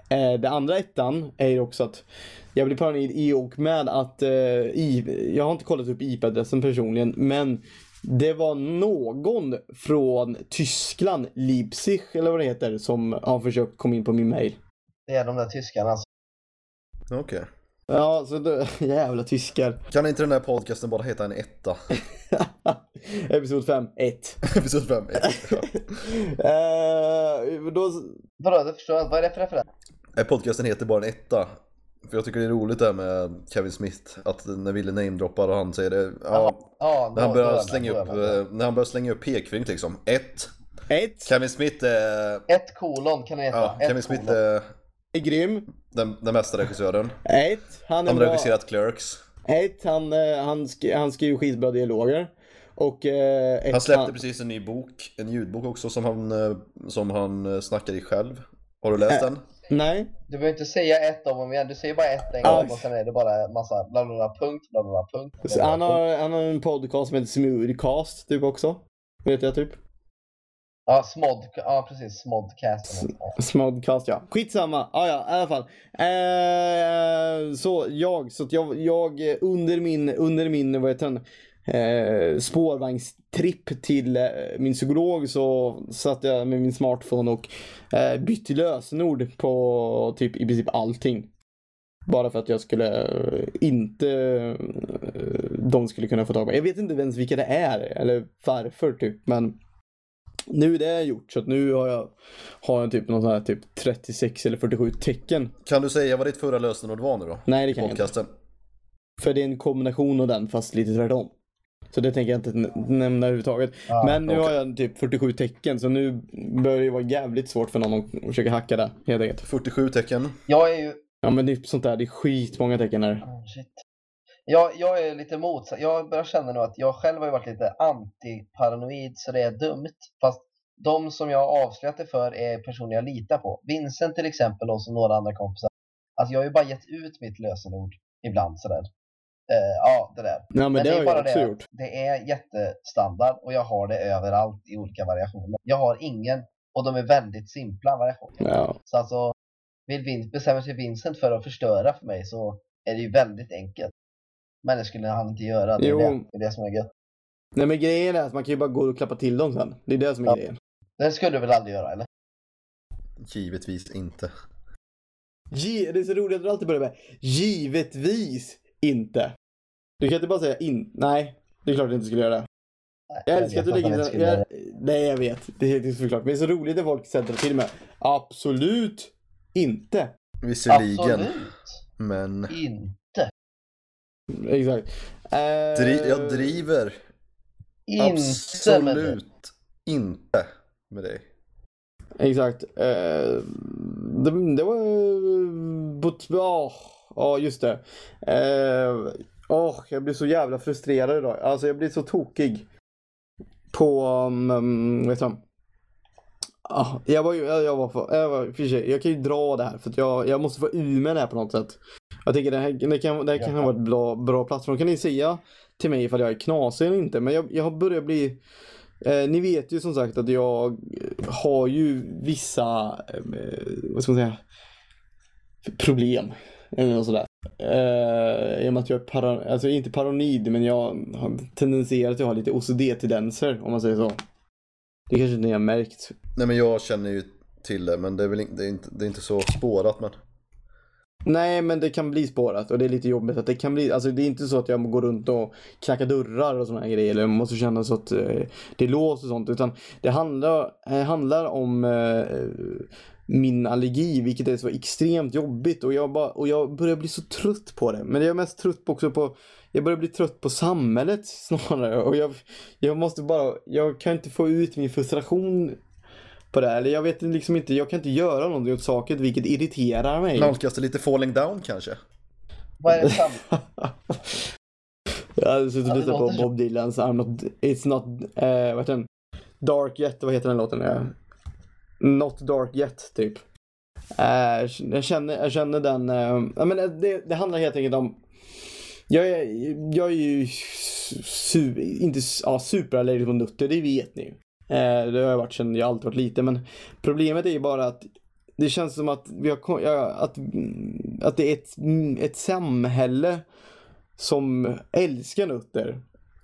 Eh, det andra ettan är också att jag blir paranoid i och med att eh, i, jag har inte kollat upp IP-adressen personligen, men det var någon från Tyskland, Leipzig eller vad det heter, som har försökt komma in på min mail. Det är de där tyskarna. Alltså. Okej. Ja, så då, jävla tyskar. Kan inte den här podcasten bara heta en etta? Episod 5, 1. Episod 5, ja. eh, då, Vadå, det förstår jag. Vad är det för referens? Nej, Podcasten heter bara en etta. För jag tycker det är roligt det här med Kevin Smith. Att när Wille namedroppar och han säger det. Ja, Ja, när han börjar slänga upp, eh, när han börjar slänga upp pekfingret liksom. Ett. 1 Kevin Smith är, Ett kolon kan det heta. ja, Ett Kevin Smith kolon. är är grym. den, den bästa regissören. 1. Han är Han har bra. regisserat Clerks. Ett, han, eh, han, sk han skriver skitbra dialoger. Och eh, ett, Han släppte precis en ny bok, en ljudbok också som han, som han snackar i själv. Har du läst den? Nej. Du behöver inte säga ett om och igen, du säger bara ett en Ja. gång och sen är det bara massa bla bla bla punkt, bla bla punkt. bla, Så bla, Han har, han har en podcast som heter Smoothcast typ också. Vet jag typ. Ja, smod, ja precis, smodcast. Ja. Smodcast ja. Skitsamma. Ah, ja, i alla fall. Eh, så jag, så att jag, jag eh, under min, under min, vad heter den, eh, spårvagnstripp till eh, min psykolog så satt jag med min smartphone och eh, bytte lösenord på typ i princip allting. Bara för att jag skulle eh, inte, eh, de skulle kunna få tag på. Jag vet inte ens vilka det är eller varför typ, men nu är det gjort så att nu har jag, har jag typ någon sån här typ 36 eller 47 tecken. Kan du säga vad ditt förra lösenord var nu då? Nej det kan jag inte. Podcasten. För det är en kombination av den fast lite tvärtom. Så det tänker jag inte nämna överhuvudtaget. Ja, Men nu okej. har jag typ 47 tecken så nu börjar det vara jävligt svårt för någon att försöka hacka det helt enkelt. 47 tecken. Jag är ju, Ja men det är sånt där, det är skitmånga tecken där. oh, shit. Jag, jag är lite motsatt, jag börjar känna nu att jag själv har ju varit lite anti-paranoid så det är dumt. Fast de som jag har avslöjat det för är personer jag litar på. Vincent till exempel och så några andra kompisar. Alltså jag har ju bara gett ut mitt lösenord ibland sådär. Eh, ja, det där. Ja men, det är har bara jag också det, gjort. Det är jättestandard och jag har det överallt i olika variationer. Jag har ingen och de är väldigt simpla variationer. Ja. Så alltså, vill Vin- bestämmer sig Vincent för att förstöra för mig så är det ju väldigt enkelt. Men det skulle han inte göra. Det är, det, det, är det som är gött. Nej men grejen är att man kan ju bara gå och klappa till dem sen. Det är det som är Ja. grejen. Det skulle du väl aldrig göra eller? Givetvis inte. Ge, det är så roligt att du alltid börjar med givetvis inte. Du kan inte bara säga in. Nej, det är klart jag inte skulle göra det. Jag älskar att du vet lägger inte skulle jag, Nej, jag vet. Det är helt såklart. Men det är så roligt när folk sätter till med absolut inte. Visserligen. Absolut Men inte. Exakt. Eh, dri jag driver Inte med absolut inte med dig. Exakt. Eh, det, det var... But, ja, ja, just det. Eh, åh, jag blir så jävla frustrerad idag. Alltså jag blir så tokig. På, um, vet du Ah, jag var ju, jag, var för, jag var, för sig, jag kan ju dra det här för att jag, jag måste få ur mig det här på något sätt. Jag tänker det här, det kan, det här kan Jaha. vara ett bra, bra plattform. Kan ni säga till mig ifall jag är knasig eller inte? Men jag, jag har börjat bli, eh, ni vet ju som sagt att jag har ju vissa, eh, vad ska man säga, problem. Eller något sådär. Eh, I och med att jag är para, alltså inte paranoid men jag har tendenserat att ha lite OCD-tendenser om man säger så. Det kanske inte ni har märkt. Nej men jag känner ju till det men det är väl in, det är inte, det är inte så spårat men. Nej, men det kan bli spårat och det är lite jobbigt att det kan bli, alltså det är inte så att jag går runt och knackar dörrar och här grejer eller jag måste känna så att eh, det låser och sånt utan det handlar, eh, handlar om eh, min allergi vilket är så extremt jobbigt och jag, bara, och jag börjar bli så trött på det. Men jag är mest trött på också på, jag börjar bli trött på samhället snarare och jag, jag måste bara, jag kan inte få ut min frustration på det här. Eller jag vet liksom inte, jag kan inte göra någonting åt saken vilket irriterar mig. Nalkas det lite falling down kanske? Vad är det Jag hade suttit och lyssnat på. Bob Dylans I'm not, It's not, eh, vad heter den? Dark Yet, vad heter den låten? Not Dark Yet, typ. Uh, jag, känner, jag känner den, eh, uh, I mean, det, det handlar helt enkelt om jag är, jag är ju su, inte ja, superallergisk mot nötter, det vet ni. Eh, det har jag varit sedan jag alltid varit liten, men problemet är ju bara att det känns som att, vi har, ja, att, att det är ett, ett samhälle som älskar nötter.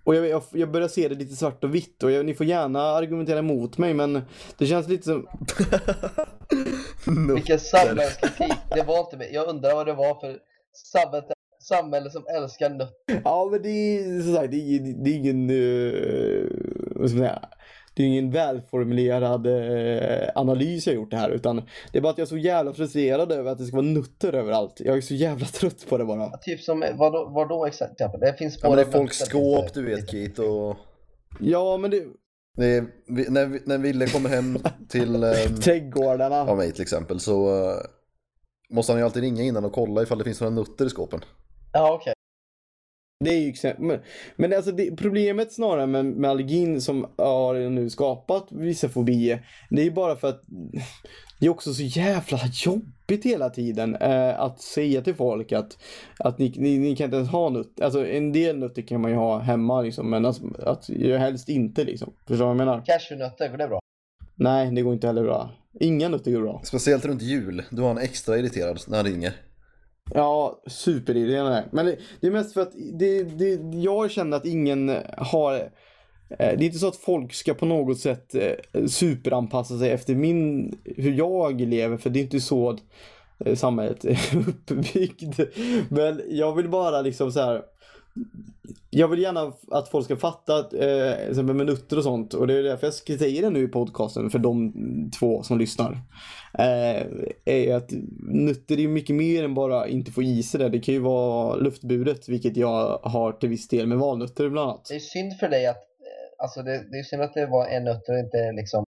Och jag, jag, jag börjar se det lite svart och vitt och jag, ni får gärna argumentera emot mig men det känns lite som... Vilken samhällskritik. Det var inte mig. Jag undrar vad det var för samhälle, samhälle som älskar nötter. Ja men det är som sagt, det är, det är ingen... Uh, vad ska man säga? Det är ingen välformulerad eh, analys jag gjort det här utan det är bara att jag är så jävla frustrerad över att det ska vara nötter överallt. Jag är så jävla trött på det bara. Typ som, vad då, vad då exakt? Det finns Ja men folks skåp du vet Kit och Ja men det... det är, när, vi- när Ville kommer hem till ehm, Trädgårdarna. av mig till exempel så eh, måste han ju alltid ringa innan och kolla ifall det finns några nötter i skåpen. Ja okej. Det är ju exempel. Men, men alltså det, problemet snarare med, med allergin som har nu skapat vissa fobier. Det är ju bara för att det är också så jävla jobbigt hela tiden eh, att säga till folk att, att ni, ni, ni kan inte ens ha nötter. Alltså en del nötter kan man ju ha hemma liksom, men alltså, att jag helst inte liksom. Förstår du vad jag menar? Cashewnötter, går det bra? Nej, det går inte heller bra. Inga nötter går bra. Speciellt runt jul, då är han extra irriterad när han ringer. Ja, superirriterande. Men det, det är mest för att det, det, jag känner att ingen har... Eh, det är inte så att folk ska på något sätt eh, superanpassa sig efter min, hur jag lever, för det är inte så att eh, samhället är uppbyggt. Men jag vill bara liksom så här. Jag vill gärna att folk ska fatta att, eh, med nutter och sånt och det är därför jag säga det nu i podcasten för de två som lyssnar. Eh, är att nutter är ju mycket mer än bara inte få i sig det. Det kan ju vara luftburet vilket jag har till viss del med valnötter bland annat. Det är synd för dig att, eh, alltså det, det är synd att det var en nöt och inte liksom,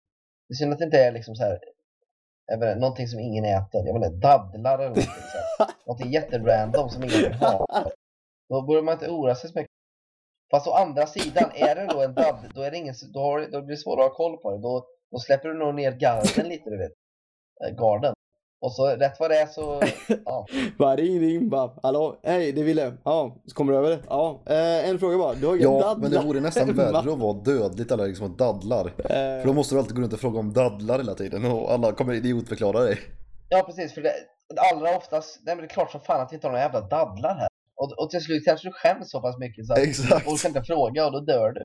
det är synd att det inte är liksom så här, inte, någonting som ingen äter. Jag inte, dadlar eller någonting så här. Någonting jätterandom som ingen vill ha. Då borde man inte oroa sig så mycket. Fast å andra sidan, är det då en dadd, då, är det ingen, då, har, då blir det svårare att ha koll på det. Då, då släpper du nog ner garden lite, du vet. Eh, Garden. Och så rätt vad det är så, ja. Bara ring, ring, bara. Hallå, hej, det är Wille. Ja, så kommer du över? Ja, eh, en fråga bara. Du har ju Ja, dadlar men det vore nästan värre att vara dödligt allergisk mot dadlar. Eh, För då måste du alltid gå runt och fråga om dadlar hela tiden och alla kommer idiotförklara dig. Ja precis, för det, allra oftast, nej men det är klart som fan att vi inte har några jävla dadlar här. Och, och till slut kanske du skäms så pass mycket så att Exakt. du orkar inte fråga och då dör du.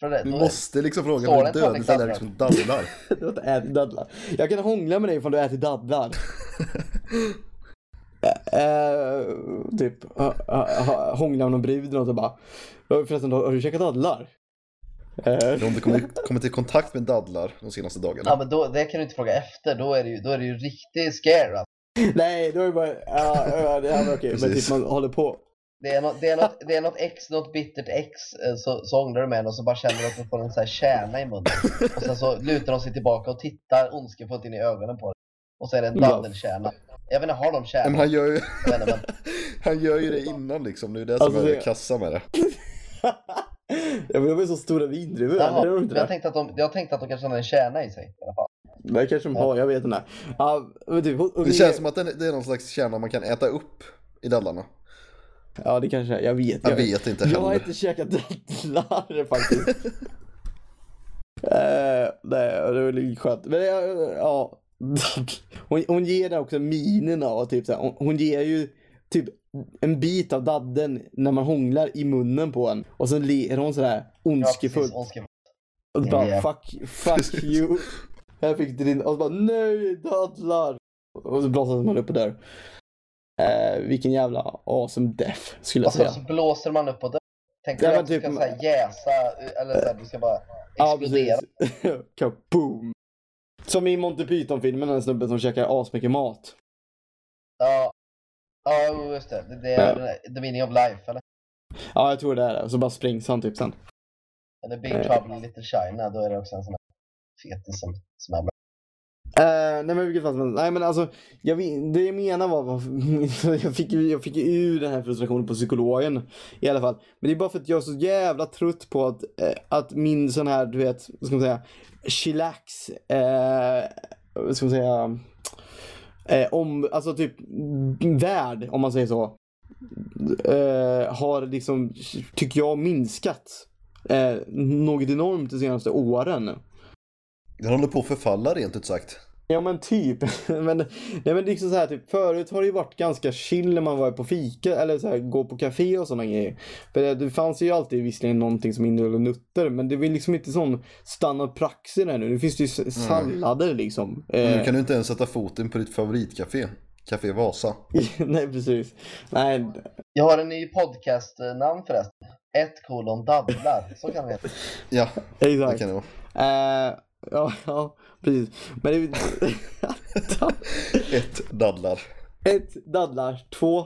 För det, Du måste liksom fråga det du är exempel? allergisk mot dadlar. Du har inte ätit dadlar. Jag kan hångla med dig ifall du äter dadlar. Eh, typ uh, uh, hångla med någon brud eller något och bara "Ja, Förresten, har, har du käkat dadlar? Eh, Om du kommer, kommit i kontakt med dadlar de senaste ja dagarna. men då, det kan du inte fråga efter, då är det ju, då är det ju riktigt scare alltså. nej, då är det bara, ja, ja, var okej. Men typ man håller på. Det är, något, det, är något, det är något ex, något bittert ex, eh, så, så ångrar du med en och så bara känner du att du får en sån här kärna i munnen. Och sen så lutar de sig tillbaka och tittar ondskefullt in i ögonen på dig. Och så är det en Ja. daddelkärna. Jag vet inte, har de Men kärnor? han gör ju, Jag inte, men han gör ju det innan liksom. Det är det som Alltså, är det- kassa med det. ja, men de är så stora vindruvor. Jaha, eller är de men inte jag tänkte att de, jag tänkte att de kanske hade en kärna i sig i alla fall. Det kanske de har, jag vet inte. Ja, men typ, Det känns som att det det är någon slags kärna man kan äta upp i dadlarna. Ja, det kanske. Jag vet. Jag vet inte Jag har heller. inte käkat dadlar faktiskt. Eh, nej, det var lite skönt. Men jag, ja. Hon, hon ger den också minerna och typ så här, hon, hon ger ju typ en bit av dadden när man hånglar i munnen på en. Och sen ler hon sådär Ja, precis, ondskefullt. ondskefullt. och så bara Ja. fuck, fuck you. Här fick du din, och så bara nej dadlar. Och så blåses man upp och dör. Eh, vilken jävla awesome death skulle jag säga. så blåser man upp och dör. Tänk Ja, dig men att du typ- ska så här jäsa, eller så här, du ska bara Ja, explodera. precis. Kaboom. Som i Monty Python-filmen, den snubben som käkar asmycket mat. Ja, ja just det. Det, det är the meaning of life, eller? Ja, jag tror det är det. Och så bara sprängs han typ sen. Eller Big. Trouble in Little China, då är det också en sån här fetis som smäller. Uh, nej men vilket fall som helst. Nej men alltså, jag, det jag menar var, var jag, fick, jag fick ur den här frustrationen på psykologen i alla fall. Men det är bara för att jag är så jävla trött på att, eh, att min sån här, du vet, vad ska man säga, chillax, eh, vad ska man säga, eh, om, alltså typ värld, om man säger så, eh, har liksom, tycker jag, minskat eh, något enormt de senaste åren. Den håller på att förfalla rent ut sagt. Ja men typ. men, nej, men liksom så här, typ, förut har det ju varit ganska chill när man var på fika eller så här, gå på café och sådana grejer. För det, det fanns ju alltid visserligen någonting som innehåller nötter men det är väl liksom inte sån standard praxis där nu. Nu finns det ju s- sallader liksom. Men Eh, nu kan du inte ens sätta foten på ditt favoritcafé. Café Vasa. nej precis. Nej, Jag har en ny podcastnamn förresten. Ett kolon dadlar, så kan det heta. Ja, det exakt. kan det vara. Eh, ja, ja, precis. Men det Ett dadlar. Ett dadlar, två.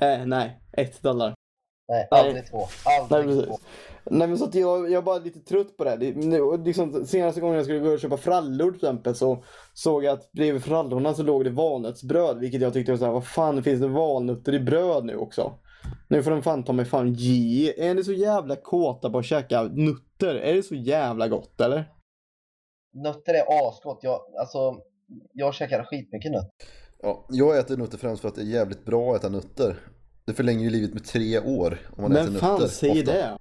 Eh, nej, ett dadlar. Nej, Nej. aldrig två. Nej, Aldrig precis. två. Nej men så att jag, jag är bara lite trött på det. och liksom, senaste gången jag skulle gå och köpa frallor till exempel så såg jag att bredvid frallorna så låg det valnötsbröd. Vilket jag tyckte var såhär, vad fan finns det valnötter i bröd nu också? Nu får de fan ta mig fan ge. Är ni så jävla kåta på att käka nötter? Är det så jävla gott eller? Nötter är asgott. Jag, alltså, jag käkar skitmycket nötter. Ja, jag äter nötter främst för att det är jävligt bra att äta nötter. Det förlänger ju livet med tre år om man äter Men nötter. fan säger ofta. det?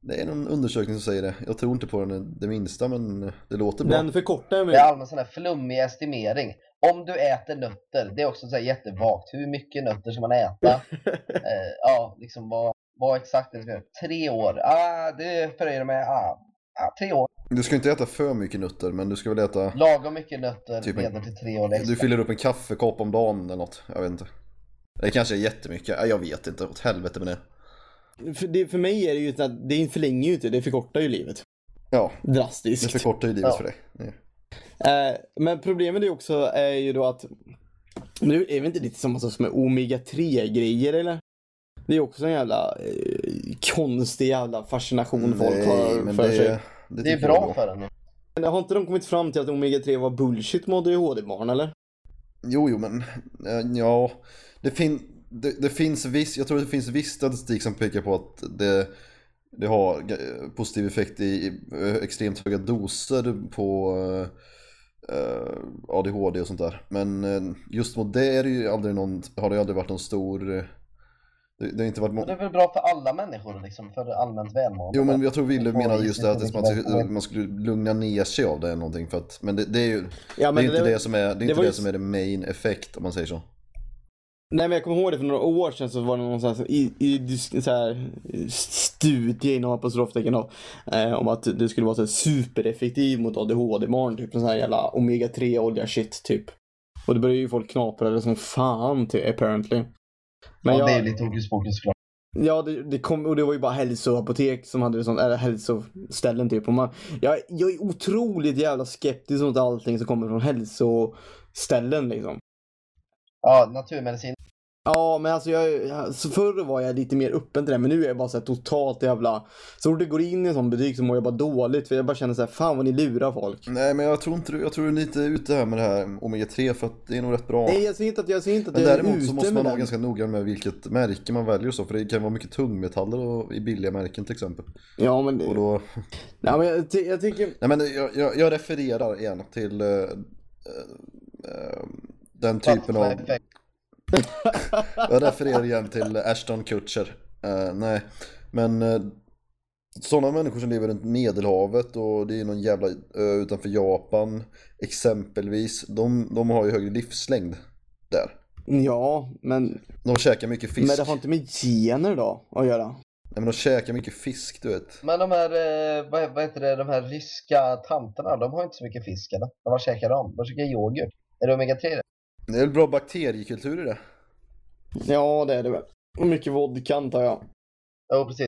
Det är någon undersökning som säger det. Jag tror inte på den det minsta men det låter bra. Den förkortar Det är mig. allmän sån här flummig estimering. Om du äter nötter, det är också så här jättevagt. Hur mycket nötter ska man äta? eh, ja, liksom vad, vad exakt det ska vara. Tre år. Ah, det förhöjer med ah, tre år. Du ska inte äta för mycket nötter men du ska väl äta... Lagom mycket nötter Typ en- leder till tre år extra. Du fyller upp en kaffekopp om dagen eller något. Jag vet inte. Det kanske är jättemycket. Ja, Jag vet inte. Åt helvete med det. För, det, för mig är det ju så att det förlänger ju inte, det förkortar ju livet. Ja, det Drastiskt. förkortar ju livet Ja. för dig. Ja. Eh, men problemet är också är ju då att men det är väl inte lite samma sak som med omega-3 grejer eller? Det är också en jävla eh, konstig jävla fascination folk har för det, sig. det, Det är bra för en. Men har inte de kommit fram till att omega-3 var bullshit med ADHD-barn eller? Jo, jo, men eh, ja, det, fin det, det finns viss, jag tror det finns viss statistik som pekar på att det, det har g- positiv effekt i, i eh, extremt höga doser på eh, ADHD och sånt där. Men eh, just mot det är det ju aldrig någon, har det aldrig varit någon stor, eh, det, det har inte varit Och det må- är väl bra för alla människor liksom, för allmänt välmående. Jo men jag tror Wille menade just det att man, man skulle lugna ner sig av det eller någonting för att, men det, det är ju Ja, det är inte det som är, det är det inte det som är det main effekt om man säger så. Nej men jag kommer ihåg det för några år sedan så var det någon sån här, i, i så här, studie inom apostroftecken då, eh, om att det skulle vara så här supereffektiv mot ADHD-barn, typ en sån här jävla omega-3 olja shit typ. Och det började ju folk knapra det som fan till apparently. Men ja, jag, det är lite hokus pokus såklart. Ja, det, det kom, och det var ju bara hälsoapotek som hade sånt, eller hälsoställen typ. Och man, jag, jag är otroligt jävla skeptisk mot allting som kommer från hälsoställen liksom. Ja, naturmedicin. Ja, men alltså jag, jag- så förr var jag lite mer öppen till det, men nu är jag bara så här totalt jävla... Så fort det går in i en sån butik så mår jag bara dåligt, för jag bara känner så här, fan vad ni lurar folk. Nej men jag tror inte du, jag tror du är lite ute här med det här Omega-3 för att det är nog rätt bra. Nej, jag säger inte att jag, säger inte att Men jag är däremot ute så måste med man vara ganska noga med vilket märke man väljer och så, för det kan vara mycket tungmetaller och, i billiga märken till exempel. Ja, men... Och då, Ja, men jag, ty- jag tycker... nej men jag, jag, jag refererar igen till eh, eh, den typen av. jag refererar igen till Ashton Kutcher. Eh, nej, men uh, sådana människor som lever runt Medelhavet och det är någon jävla ö utanför Japan exempelvis, de, de har ju högre livslängd där. Ja, men, De käkar mycket fisk. men det har inte med gener då att göra. Nej men de käkar mycket fisk du vet. Men de här, eh, vad, vad heter det, de här ryska tanterna, de har inte så mycket fisk eller? Men Vad käkar de? De käkar yoghurt. Är det omega-3 det? Det är väl bra bakteriekultur i det. Ja, det är det väl. Och mycket vodka antar jag. Jo, precis.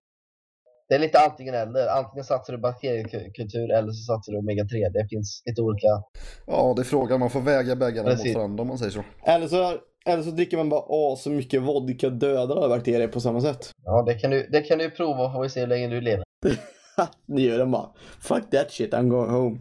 Det är lite antingen eller. Antingen satsar du bakteriekultur eller så satsar du omega-3. Det finns lite olika. Ja, det är frågan. Man får väga bägaren mot varandra om man säger så. Eller så, eller så dricker man bara åh, så mycket vodka dödar alla bakterier på samma sätt. Ja, det kan du, det kan du prova får vi se hur länge du lever. Det gör den bara. Fuck that shit, I'm going home.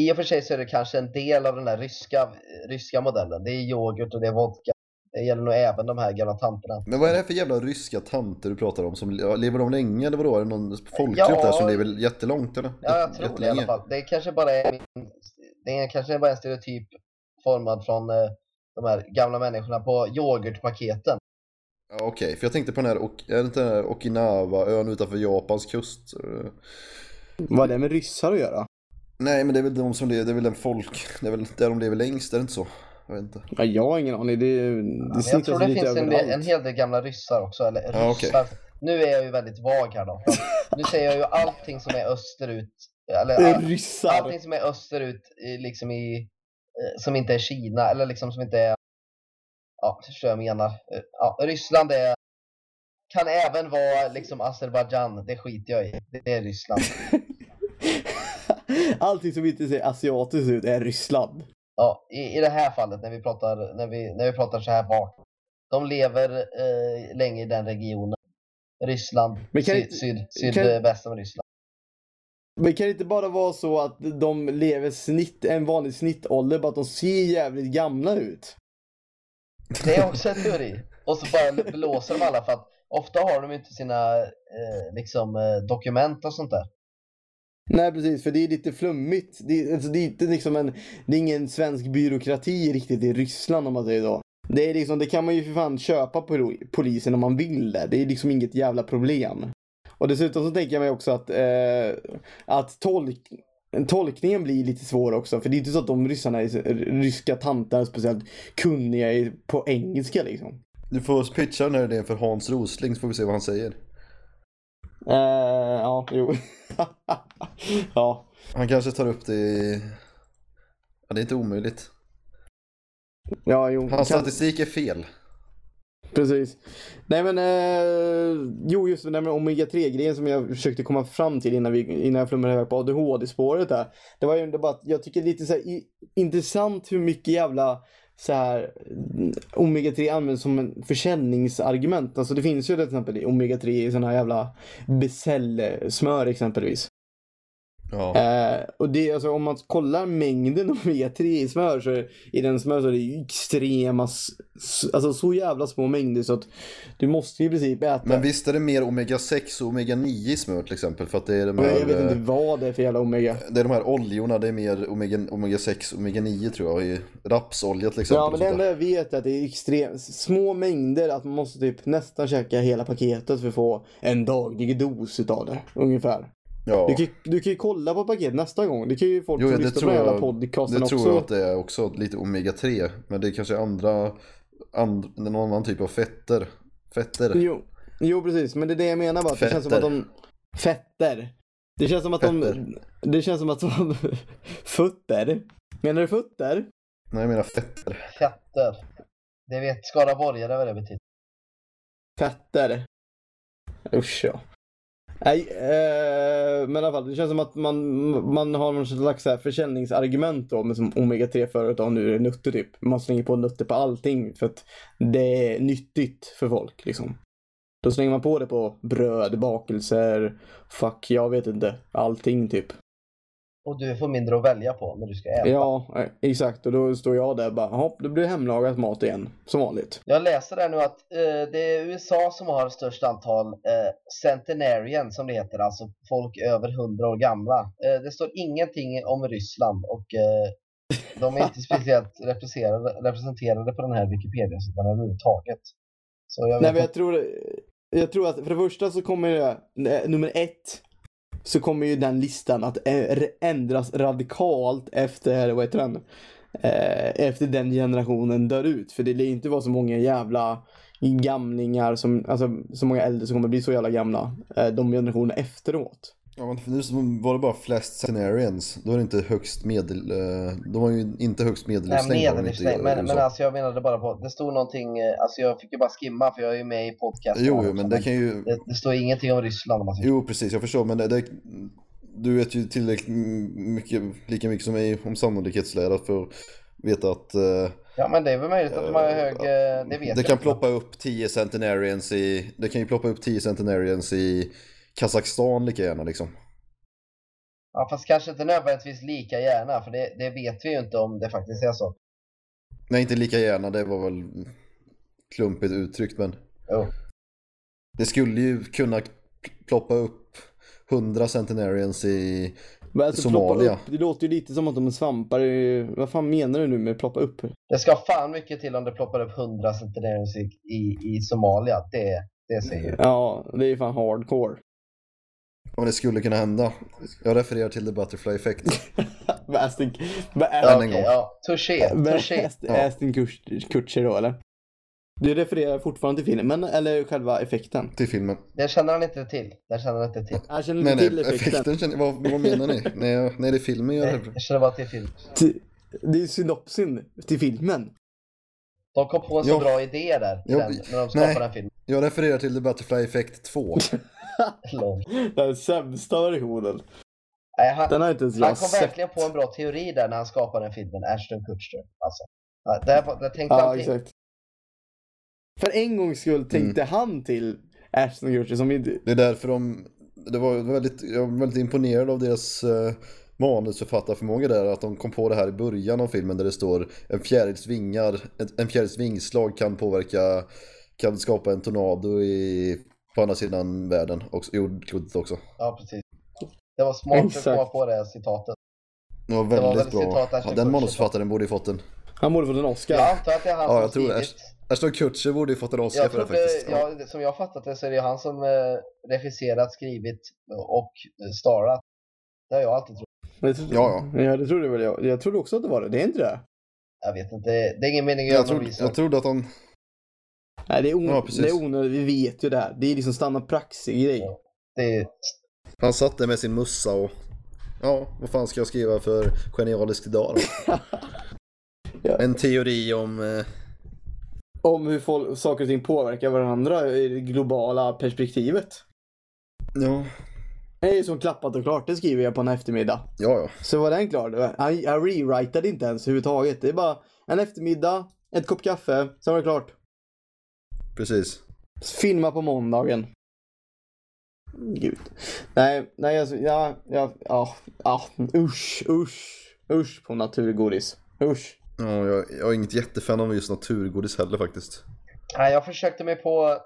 I och för sig så är det kanske en del av den där ryska, ryska modellen. Det är yoghurt och det är vodka. Det gäller nog även de här gamla tanterna. Men vad är det för jävla ryska tanter du pratar om? Som, lever de länge eller vadå? Är det någon folkgrupp Ja. där som lever jättelångt eller? Ja, jag tror det i alla fall. Det kanske bara är, min, det är kanske bara en stereotyp formad från eh, de här gamla människorna på yoghurtpaketen. Ja, Okej, för jag tänkte på den här, är det inte den här Okinawa, ön utanför Japans kust? Vad har det med ryssar att göra? Nej, men det är väl de som lever, det är väl en folk, det är väl där de lever längst, är det inte så? Jag vet inte. Ja, jag har ingen aning. Det, det Men jag tror det finns en, överallt. en hel del gamla ryssar också. Eller Ja, okej. ryssar. Nu är jag ju väldigt vag här då. Nu säger jag ju allting som är österut. Eller Det är all, ryssar. allting som är österut liksom i, eh, som inte är Kina eller liksom som inte är, ja, förstår jag menar. Eh, Ja, Ryssland är, kan även vara liksom Azerbajdzjan, det skiter jag i. Det är Ryssland. Allting som inte ser asiatiskt ut är Ryssland. Ja, i, i det här fallet när vi pratar, när vi, när vi pratar så här bak. De lever eh, länge i den regionen. Ryssland, Men kan syd, inte- syd, kan- sydvästra Ryssland. Men kan det inte bara vara så att de lever snitt, en vanlig snittålder, bara att de ser jävligt gamla ut? Det är också en teori. Och så bara blåser de alla för att ofta har de inte sina eh, liksom, eh, dokument och sånt där. Nej precis, för det är lite flummigt. Det är, alltså, det är inte liksom en, det är ingen svensk byråkrati riktigt i Ryssland om man säger så. Det, är liksom, det kan man ju för fan köpa på polisen om man vill det. Det är liksom inget jävla problem. Och dessutom så tänker jag mig också att, eh, att tolk, tolkningen blir lite svår också. För det är inte så att de ryssarna är, ryska tantar är speciellt kunniga på engelska liksom. Du får pitcha den här idén för Hans Rosling så får vi se vad han säger. Eh, ja, jo. ja. Han kanske tar upp det i... Ja, det är inte omöjligt. Ja, jo. Hans kan- statistik är fel. Precis. Nej men, eh, jo just det där med omega-3-grejen som jag försökte komma fram till innan, vi, innan jag flummade iväg på ADHD-spåret där. Det var ju det bara att jag tycker det är lite så här, i, intressant hur mycket jävla så här mm, omega-3 används som en försäljningsargument. Alltså det finns ju till exempel omega-3 i sådana här jävla Becell-smör exempelvis. Ja. Eh, och det, alltså, om man kollar mängden omega-3 i smör så i den smör så är det ju extrema, alltså så jävla små mängder så att du måste ju i princip äta. Men visst är det mer omega 6 och omega 9 i smör till exempel? För att det är de här, jag vet inte eh, vad det är för jävla omega. det är de här oljorna, det är mer omega, omega 6 omega 9 tror jag. I rapsolja till exempel. Ja och men det enda jag vet är att det är extremt små mängder att man måste typ nästan käka hela paketet för att få en daglig dos utav det ungefär. Ja. Du, kan, ju- du kan ju kolla på paketet nästa gång. Det kan ju folk Jo, som det lyssnar på jag, podcasten det tror också. jag att det är också lite omega 3. Men det är kanske andra, and, någon annan typ av fetter. Fetter. Jo, jo precis, men det är det jag menar bara. att Det känns som att Fetter. de... Fetter. Det känns som att Fetter. de... Det känns som att de... Fötter? Menar du fötter? Nej jag menar fetter. Fetter. Det vet skaraborgare vad det betyder. Fetter. Usch ja. Nej, eh, men i alla fall, det känns som att man, man har någon slags här försäljningsargument då med som omega-3 företag nu är det nötter typ. Man slänger på nötter på allting för att det är nyttigt för folk liksom. Då slänger man på det på bröd, bakelser, fuck, jag vet inte, allting typ. Och du får mindre att välja på när du ska äta. Ja, eh, exakt. Och då står jag där bara, hopp, då blir det hemlagat mat igen. Som vanligt. Jag läser där nu att eh, det är USA som har störst antal eh, centenarian som det heter, alltså folk över 100 år gamla. Eh, det står ingenting om Ryssland och eh, de är inte speciellt representerade, representerade på den här Wikipedia-sidan överhuvudtaget. Så jag Nej men jag tror, jag tror att för det första så kommer det, eh, nummer ett, så kommer ju den listan att ändras radikalt efter, vad heter den? Eh, efter den generationen dör ut. För det lär ju inte vara så många jävla gamlingar som, alltså så många äldre som kommer bli så jävla gamla. Eh, de generationerna efteråt. Ja, men nu så var det bara flest centenarians. Då är det inte högst medel... eh, De har ju inte högst Nej, medellivslängd. inte medellivslängd. Men, men alltså jag menade bara på, det stod någonting, eh, alltså jag fick ju bara skimma för jag är ju med i podcasten. Jo, jo, men det kan ju... det, det står ingenting om Ryssland om man säger Jo, precis, jag förstår, men det, det, du vet ju tillräckligt mycket, lika mycket som mig om sannolikhetslära för att veta att eh, Ja men det är väl möjligt att de har hög, det vet det kan inte. ploppa upp 10 centenarians i, det kan ju ploppa upp 10 centenarians i Kazakstan lika gärna liksom. Ja fast kanske inte nödvändigtvis lika gärna för det, det vet vi ju inte om det faktiskt är så. Nej, inte lika gärna, det var väl klumpigt uttryckt, men Jo. det skulle ju kunna ploppa upp 100 centenarians i Men alltså, Somalia. Upp, det låter ju lite som att de är svampar. Vad fan menar du nu med ploppa upp? Det ska fan mycket till om det ploppar upp 100 centenarians i, i, i Somalia. Det, det säger ju. Ja, det är ju fan hardcore. Om det skulle kunna hända. Jag refererar till The Butterfly Effect. Aston, Ja, Än en gång. ja. Touché, touché. Aston Kutcher- då eller? Du refererar fortfarande till filmen eller själva effekten? till filmen. Det känner han inte till. Det känner han inte till. Jag känner Nej, inte nej, till effekten. effekten känner vad, vad menar ni? nej, jag- nej, det är filmen jag Nej, refererar jag känner bara till film. Till- Det är synopsin till filmen. De kom på så Ja. bra idé där Ja, den, när de skapade nej. den filmen. Jag refererar till The Butterfly Effect 2. Lol. Den sämsta versionen. Nej, han, Den har inte ens han jag kom sett. verkligen på en bra teori där när han skapade den filmen, Ashton Kutcher. Alltså. Där, där tänkte Ja, han till. exakt. För en gångs skull tänkte Mm. han till Ashton Kutcher som inte... Det är därför de, det var väldigt, jag var väldigt imponerad av deras uh, manusförfattarförmåga där. Att de kom på det här i början av filmen där det står en fjärils vingar, en, en fjärils vingslag kan påverka, kan skapa en tornado i, på andra sidan världen, och jordklotet också. Ja, precis. Det var smart att Exakt. komma på det citatet. Det var Det var väldigt väl bra. Ja, den manusförfattaren borde ju fått en. Han borde fått en Oscar. Jag antar att det är han Ja, som jag tror det. skrivit. Ashton Kutcher borde ju fått en Oscar Jag för det faktiskt. Ja. ja, som jag fattat det så är det han som eh, regisserat, skrivit och eh, starat. Det har jag alltid trott. Det trodde- Ja, ja, det trodde väl jag. Jag trodde också att det var det. Det är inte det. Jag vet inte, det är ingen mening att Jag, någon trodde, jag trodde att han... Nej, det är, on- Ja, det är onödigt. Vi vet ju det här. Det är liksom stanna praxig grej. Ja. Det är, Han satt där med sin mussa och... Ja, vad fan ska jag skriva för genialisk idag då? Ja. En teori om... Eh, Om hur folk, saker och ting påverkar varandra i det globala perspektivet. ja, Det är ju som klappat och klart. Det skriver jag på en eftermiddag. ja, ja. Så var den klar. Han, han rewritade inte ens överhuvudtaget. Det är bara en eftermiddag, ett kopp kaffe, sen var det klart. Precis. Filma på måndagen. Gud. Nej, nej alltså, ja, ja, ja, ja, usch, usch, usch på naturgodis. Usch. Ja, jag, jag är inget jättefan av just naturgodis heller faktiskt. nej, jag försökte mig på,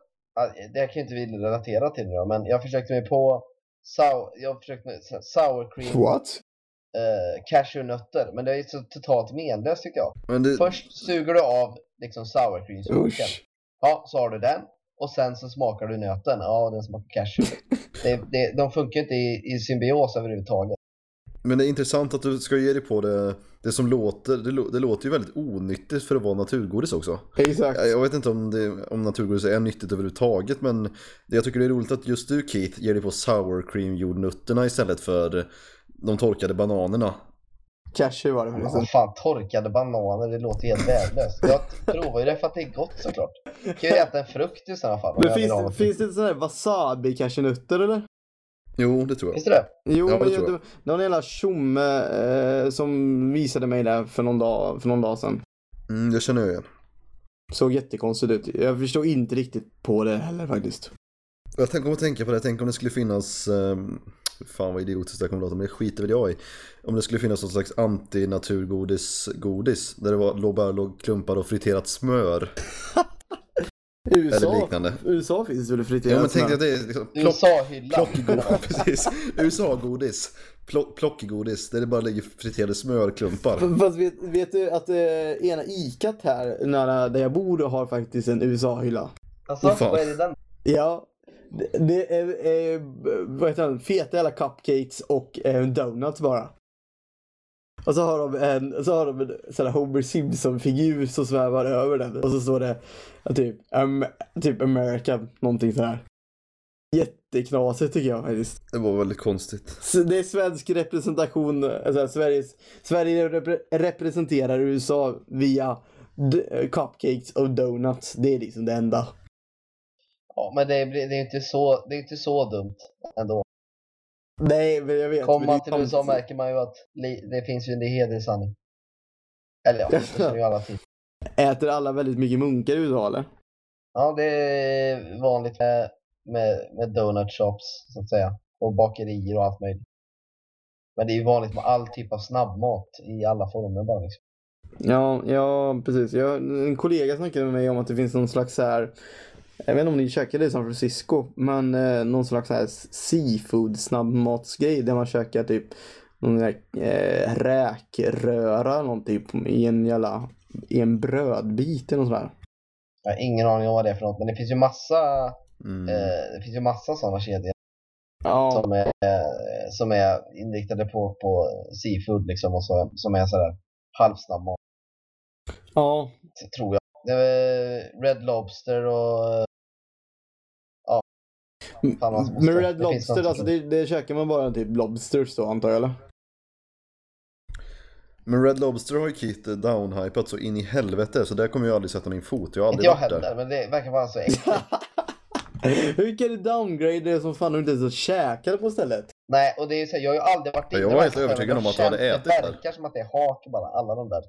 det kan ju inte vi relatera till nu men jag försökte mig på sour, jag försökte så- sour cream What? eh, cashewnötter, men det är så totalt menlöst tycker jag. Men det, Först suger du av liksom sour cream. Ja, så har du den. Och sen så smakar du nöten. Ja, den smakar cashew. det, det, de funkar inte i, i symbios överhuvudtaget. men det är intressant att du ska ge dig på det, det som låter, det, det låter ju väldigt onyttigt för att vara naturgodis också. Exakt. Jag jag vet inte om, det, om naturgodis är nyttigt överhuvudtaget men det jag tycker det är roligt att just du Keith ger dig på sour cream jordnötterna istället för de torkade bananerna. Cashew var det förresten. vad fan, torkade bananer, det låter helt värdelöst. Jag provar ju det för att det är gott såklart. Jag kan ju äta en frukt i sådana fall. Men finns det, något. finns det inte sådana här wasabi cashewnötter eller? Jo, det tror jag. Finns det det? Jo, Ja, det jag, jag. var en jävla tjomme eh, som visade mig det för någon dag, för någon dag sedan. Mm, det känner jag igen. Såg jättekonstigt ut. Jag förstår inte riktigt på det heller faktiskt. Jag tänker om att tänka på det, tänk om det skulle finnas, um, fan vad idiotiskt det här kommer låta, men det skiter väl jag i. Om det skulle finnas någon slags anti-naturgodis-godis, där det var, låg bara låg klumpar och friterat smör. USA, Eller liknande. USA finns väl friterat Ja men tänk smör. dig att det är liksom plock, USA-hyllan. plockgodis, precis. USA-godis. Plock, plockgodis, där det bara ligger friterade smörklumpar. Fast vet, vet du att eh, ena Icat här nära där jag bor har faktiskt en USA-hylla? Alltså, Åh, fan. vad är det den? Ja, det, är, är vad heter den, feta jävla cupcakes och eh, donuts bara. Och så har de en, så har de en sån här Homer Simpson-figur som svävar över den. Och så står det typ, um, typ America, någonting sådär. Jätteknasigt tycker jag faktiskt. Det var väldigt konstigt. Så det är svensk representation, alltså Sveriges, Sverige repre, representerar USA via cupcakes och donuts. Det är liksom det enda. Ja, men det, blir- det är inte så, det är inte så dumt ändå. Nej, men jag vet. Kommer man till är USA märker man ju att det finns ju en hederlig sanning. Eller ja, det känner ju alla till. Äter alla väldigt mycket munkar i USA eller? Ja, det är vanligt med, med, med donut shops så att säga. Och bakerier och allt möjligt. Men det är ju vanligt med all typ av snabbmat i alla former bara liksom. Ja, ja precis. Jag, en kollega snackade med mig om att det finns någon slags så här jag vet inte om ni käkade det i San Francisco, men eh, någon slags så här seafood snabbmatsgrej där man käkar typ någon där, eh, räkröra eller någonting på- i en jävla, i en brödbit eller något sådär. Jag har ingen aning om vad det är för något, men det finns ju massa, Mm. eh, det finns ju massa sådana kedjor Ja, som är, eh, som är inriktade på, på seafood liksom och så, som är sådär halvsnabbmat, ja, tror jag. Det Red Lobster och ja. Men Red det Lobster, alltså det, det käkar man bara typ lobsters då antar jag eller? Men Red Lobster har ju Keith downhypat så in i helvete så där kommer jag aldrig sätta min fot. Jag har Inte aldrig jag varit där. heller, men det verkar vara så äckligt. Hur kan du downgrade det som fan du inte ens käkat på stället? Nej, och det är så här, jag har ju aldrig varit inne jag var helt det övertygad om att du hade ätit Det där. verkar som att det är hak bara, alla de där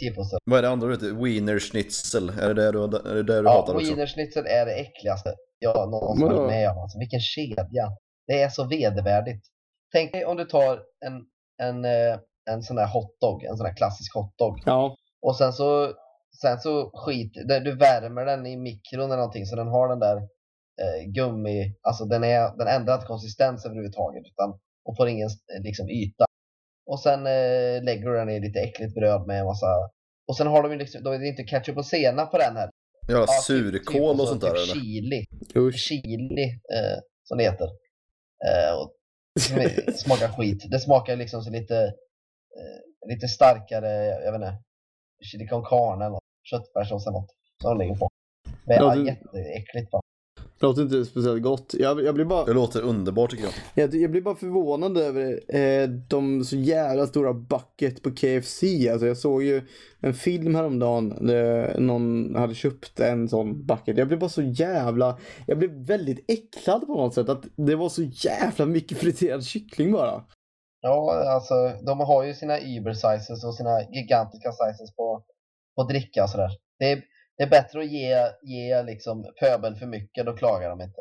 seafoodsen. Vad är det andra du heter? Wiener Schnitzel? Är det det du, är det det du Ja, hatar också? wienerschnitzel är det äckligaste jag någonsin varit med om. Alltså, vilken kedja. Det är så vedervärdigt. Tänk dig om du tar en, en, eh, en sån där hotdog, en sån där klassisk hotdog. Ja, Och sen så, sen så skit, du värmer den i mikron eller någonting så den har den där eh, gummi, alltså den, är, den ändrar inte konsistens överhuvudtaget. Utan, och får ingen eh, liksom, yta. Och sen eh, lägger du den i lite äckligt bröd med en massa... Och sen har de ju liksom, då är det inte ketchup och senap på den här. Ja, typ- surkål typ, och sånt där typ eller? chili. Usch. Chili, eh, som det heter. Eh, och, är- smakar skit. Det smakar liksom så lite, eh, lite starkare, jag vet inte, chili con carne eller något. Köttfärssås eller något. Som de lägger på. Men Ja, ja, du- jätteäckligt va. Det låter inte speciellt gott. Jag, jag, blir bara, Det låter underbart tycker jag. jag, jag blir bara förvånad över eh, de så jävla stora bucket på KFC. Alltså jag såg ju en film häromdagen där någon hade köpt en sån bucket. Jag blev bara så jävla... Jag blev väldigt äcklad på något sätt. Att det var så jävla mycket friterad kyckling bara. Ja, alltså de har ju sina Uber sizes och sina gigantiska sizes på, på dricka och sådär. Det är, det är bättre att ge, ge liksom pöbel för mycket, då klagar de inte.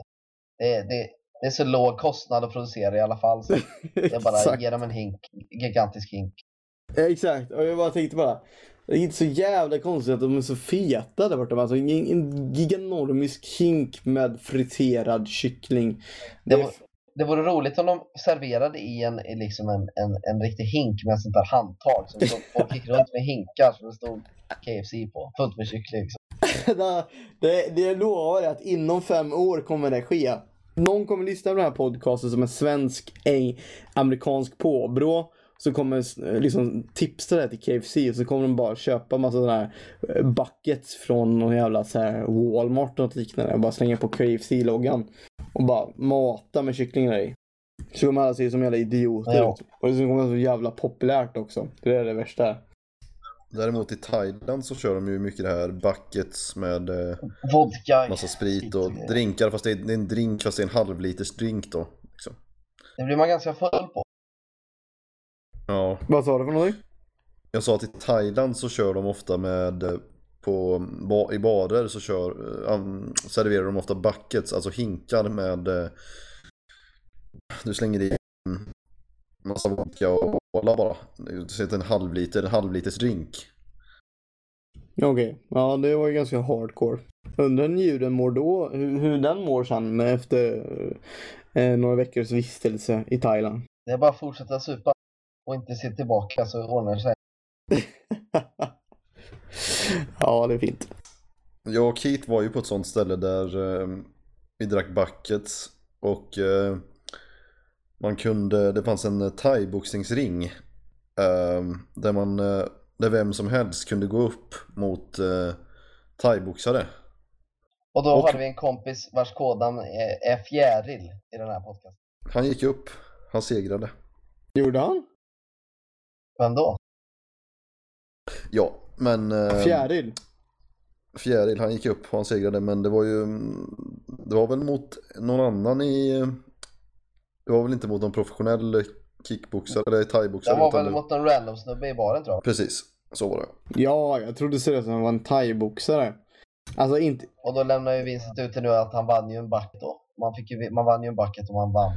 Det, det, det är så låg kostnad att producera i alla fall. Så det är bara Exakt. ge dem en hink, gigantisk hink. Exakt, och jag bara tänkte bara. Det är inte så jävla konstigt att de är så feta där borta. Alltså en, en giganormisk hink med friterad kyckling. Det Det det vore roligt om de serverade i en, liksom en, en, en riktig hink med ett sånt där handtag. Så folk gick runt med hinkar som det stod KFC på. Fullt med kyckling. Liksom. det, det, det jag lovar är att inom fem år kommer det ske. Någon kommer lyssna på den här podcasten som en svensk, eng, amerikansk påbrå. Så kommer liksom tipsa det till KFC och så kommer de bara köpa massa sådana här eh, buckets från någon jävla så här Walmart och något liknande och bara slänga på KFC-loggan. Och bara mata med kycklingar i. Så kommer alla se som jävla idioter Ja. ut. Och så kommer det vara så jävla populärt också. Det är det värsta. Däremot i Thailand så kör de ju mycket det här buckets med eh, Vodka. massa sprit och drinkar fast det är, det är en drink fast det är en halvliters drink då. Liksom. Det blir man ganska full på. Ja, Vad sa du för någonting? jag sa att i Thailand så kör de ofta med eh, på, ba, i barer så kör, eh, um, serverar de ofta buckets, alltså hinkar med eh, du slänger i en massa vodka och cola bara. Du sätter en halv liter, en halv liters drink. Okej, ja det var ju ganska hardcore. Undrar hur djuren mår då, hur, hur den mår sen efter eh, några veckors vistelse i Thailand. Det är bara att fortsätta supa och inte se tillbaka så ordnar det sig. ja, det är fint. Jag och Keith var ju på ett sånt ställe där eh, vi drack buckets och eh, man kunde, det fanns en thai-boxningsring eh, där man, eh, där vem som helst kunde gå upp mot eh, thai-boxare. Och då Och- hade vi en kompis vars kodnamn är, är Fjäril i den här podcasten. Han gick upp, han segrade. Gjorde han? Vem då? Ja, men... Eh, Fjäril? Fjäril, han gick upp och han segrade men det var ju Det var väl mot någon annan i Det var väl inte mot någon professionell kickboxare eller Det thaiboxare var utan väl det- mot en random snubbe i baren tror jag. Precis, så var det Ja, jag trodde seriöst att han var en thaiboxare. Alltså inte... Och då lämnar ju Vincent ut till nu att han vann ju en bucket då. Man, fick ju, man vann ju en bucket och man vann.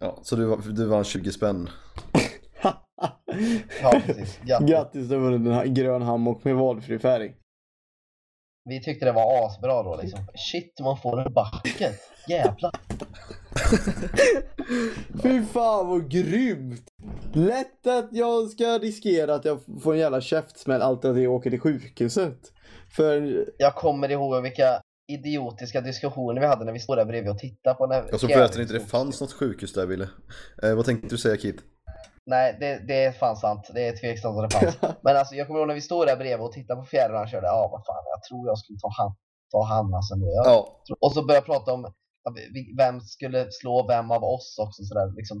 Ja, så du, du vann 20 spänn Ja precis. Grattis. Grattis, du vunnit en grön hammock med valfri färg. Vi tyckte det var asbra då liksom. Shit, man får en bucket. Jävlar. Fy fan vad grymt! Lätt att jag ska riskera att jag får en jävla käftsmäll alternativt jag åker till sjukhuset. För Jag kommer ihåg vilka idiotiska diskussioner vi hade när vi stod där bredvid och tittade på när Jag såg förresten inte det fanns något sjukhus där Ville eh, Vad tänkte du säga Kit? Nej, det, det är fan sant. Det är tveksamt om det fanns. Men alltså jag kommer ihåg när vi stod där bredvid och tittade på fjärden och han körde. Ja, vad fan, jag tror jag skulle ta han, ta han alltså nu. Jag Ja, Och så började jag prata om vem skulle slå vem av oss också sådär liksom.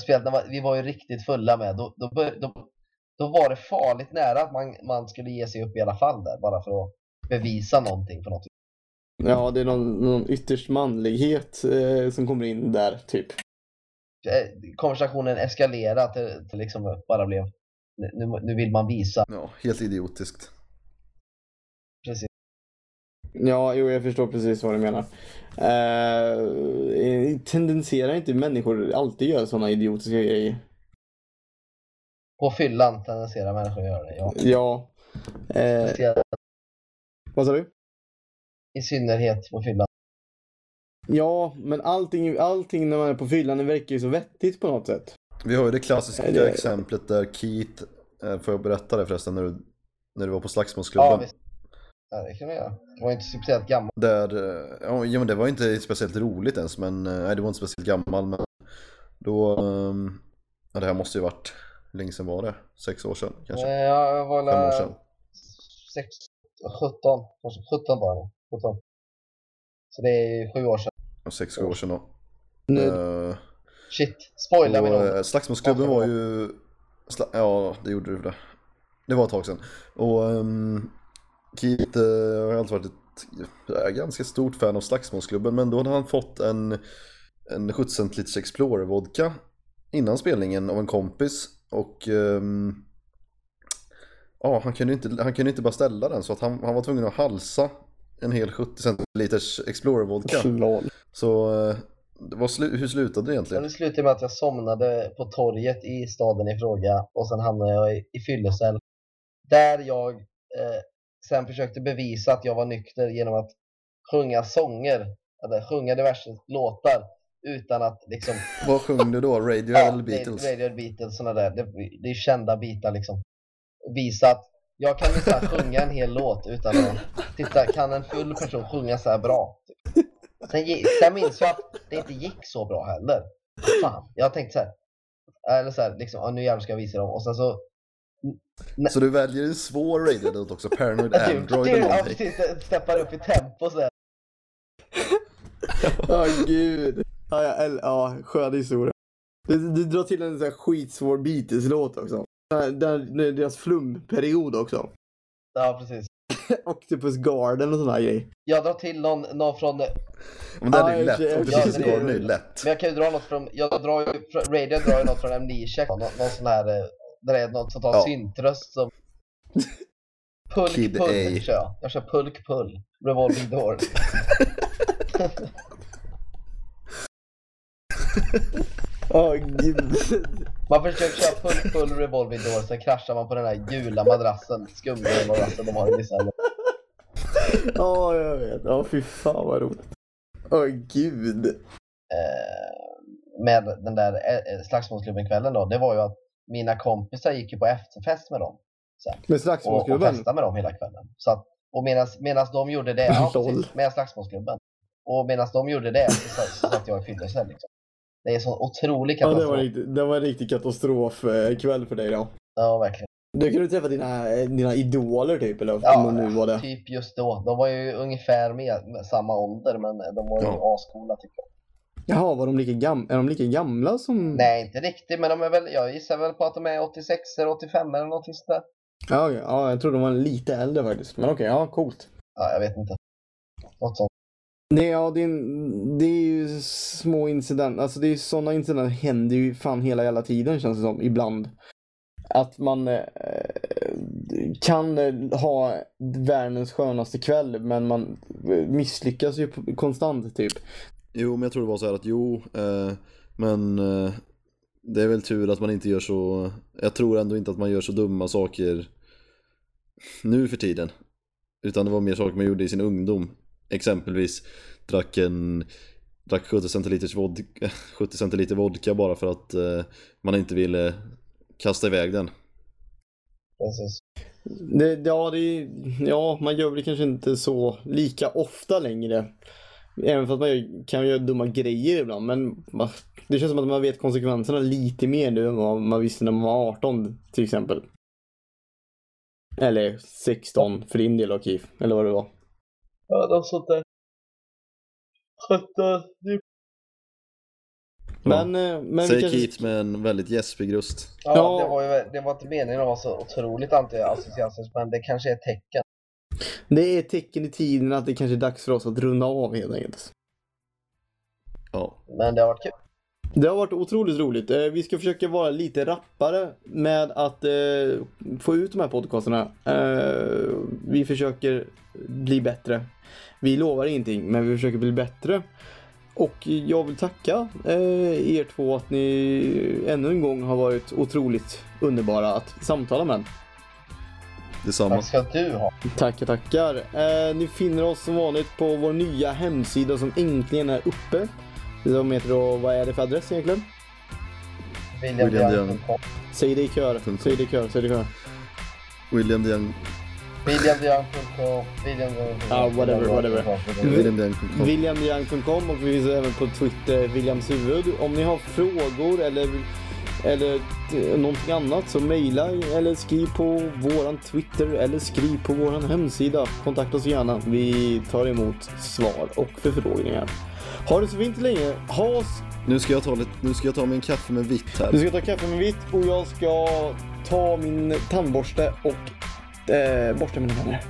Speciellt när vi var ju riktigt fulla med, då, då, då, då var det farligt nära att man, man skulle ge sig upp i alla fall där, bara för att bevisa någonting på något ja, det är någon, någon ytterst manlighet eh, som kommer in där typ. Eh, Konversationen eskalerade det, det liksom bara blev, nu, nu vill man visa. ja helt idiotiskt. Ja, jo, jag förstår precis vad du menar. Eh, tendenserar inte människor alltid göra sådana idiotiska grejer? På fyllan tendenserar människor att göra det, ja. Ja. Eh, Speciellt, vad sa du? I synnerhet på fyllan. Ja, men allting, allting när man är på fyllan det verkar ju så vettigt på något sätt. Vi har ju det klassiska det- exemplet där Keith, eh, får jag berätta det förresten, när du, när du var på Ja, slagsmålsklubben? visst. Ja, det kan vi göra. Det var inte speciellt gammal. Där, eh, ja men det var inte speciellt roligt ens, men eh, nej det var inte speciellt gammal men då, ehm, ja det här måste ju varit, länge sedan var det? Sex år sedan kanske? Ja, jag var Fem år sedan? 17, kanske 17 var det. 17. Så det är ju sju år sedan. Ja, Sex, sju år sedan då. Nu, Eh, Shit, spoilar vi något? Slagsmålsklubben var ju, sla, ja det gjorde du det. Det var ett tag sedan. Och um, Keith eh, har alltid varit ett jag är ganska stort fan av Slagsmålsklubben men då hade han fått en, en 70 centiliters Explorer-vodka innan spelningen av en kompis och ehm, ja, han kunde inte, han kunde inte bara ställa den så att han, han var tvungen att halsa en hel 70 centiliters Explorer-vodka. Så eh, det var slu, hur slutade det egentligen? Det slutade med att jag somnade på torget i staden i fråga och sen hamnade jag i, i fyllecell. Där jag eh, sen försökte bevisa att jag var nykter genom att sjunga sånger, eller sjunga diverse låtar utan att liksom Vad sjöng du då? Radio Ja, Beatles? Radio Beatles, såna där. Det, det är kända bitar liksom. Visa att jag kan liksom sjunga en hel låt utan att titta, kan en full person sjunga så här bra? Typ. Sen, sen minns jag att det inte gick så bra heller. Fan, jag tänkte så här. Eller så här, liksom, nu jävlar ska jag visa dem. Och sen så... Så du väljer en svår radio också, Paranoid Typ, Android typ, eller ja, någonting? precis, det steppar upp i tempo så här. Ja, gud. Ja, äl- ja, skön historia. Du, du drar till en sån här skitsvår Beatles-låt också. Där, där, det är deras flumperiod också. Ja, precis. Octopus Garden och såna här grejer. Jag drar till någon, någon från Men det är Ja, ju lätt, ja, precis det är- ju lätt. Men jag kan ju dra något från, jag drar ju, Radio drar ju något från Amnesia, någon, någon sån här, eh, där det är något sånt här Ja. syntröst som Pulk Kid pull A. kör jag. Jag kör pulk pull, revolving door. Ja, gud. Man försöker köra pulk pull, revolving door, sen kraschar man på den här gula madrassen, skumgula madrassen de har i vissa Ja, jag vet. Ja, fy fan vad roligt. Åh, gud. eh, med den där eh, slagsmålsklubben-kvällen då, det var ju att mina kompisar gick ju på efterfest med dem. Med och, och slagsmålsklubben? festa med dem hela kvällen. Så att, och medan de gjorde det, ja, precis, med slagsmålsklubben. Och medan de gjorde det så, satt- så satt jag i fyllecell liksom. Det är en sån otrolig Ja, katastrof. det var, riktigt, det var en riktig katastrofkväll för dig då. Ja, verkligen. Du kunde träffa dina, dina idoler typ, eller Ja, nu var det. Typ just då. De var ju ungefär med, med samma ålder, men de var ju Ja. ascoola tycker jag. Jaha, var de lika gam- är de lika gamla som... Nej, inte riktigt, men de är väl, jag gissar väl på att de är 86 eller 85 eller någonting sådär. Ja, okej. ja, jag tror de var lite äldre faktiskt. Men okej, ja, coolt. Ja, jag vet inte. Något sånt. Nej, ja, det är, det är ju små incidenter. Alltså det är sådana incidenter händer ju fan hela jävla tiden känns det som, ibland. Att man eh, kan eh, ha världens skönaste kväll men man misslyckas ju konstant typ. Jo, men jag tror det var så här att jo, eh, men eh, det är väl tur att man inte gör så, jag tror ändå inte att man gör så dumma saker nu för tiden. Utan det var mer saker man gjorde i sin ungdom. Exempelvis drack en drack 70 centiliters vodka, 70 centiliter vodka bara för att eh, man inte ville kasta iväg den. Precis. Det, ja, det, ja, man gör väl kanske inte så lika ofta längre. Även för att man kan göra dumma grejer ibland. Men det känns som att man vet konsekvenserna lite mer nu än vad man visste när man var 18 till exempel. Eller 16 för din del då Keith, eller vad det var. Ja, något sånt där. 17, nu. Men, eh, men vi Säger kanske... Keith med en väldigt gäspig röst. Ja, Ja. Det, var ju, det var inte meningen att vara så otroligt anti-entusiastisk, men det kanske är ett tecken. Det är ett tecken i tiden att det kanske är dags för oss att runda av helt enkelt. Ja, Men det har varit kul. Det har varit otroligt roligt. Eh, Vi ska försöka vara lite rappare med att eh, få ut de här podcasterna. Eh, vi försöker bli bättre. Vi lovar ingenting, men vi försöker bli bättre. Och jag vill tacka eh, er två att ni ännu en gång har varit otroligt underbara att samtala med. Detsamma. Tack ska du ha. Tackar, tackar. Eh, ni finner oss som vanligt på vår nya hemsida som äntligen är uppe. Som heter då, vad är det för adress egentligen? williamdeyoung.com. Säg det i kör, säg det i kör, säg det i kör. William DeYoung. williamdeyoung.com. williamdeyoung.com. Ja, whatever, whatever. William DeYoung.com. WilliamDeyoung.com och vi finns även på Twitter, Williams huvud. Om ni har frågor eller, eller t- någonting annat så mejla eller skriv på våran Twitter eller skriv på våran hemsida. Kontakta oss gärna. Vi tar emot svar och förfrågningar. Ha det så fint länge. Ha oss. Nu ska jag ta, lite, nu ska jag ta min kaffe med vitt här. Du ska ta kaffe med vitt och jag ska ta min tandborste och eh, borsta mina tänder.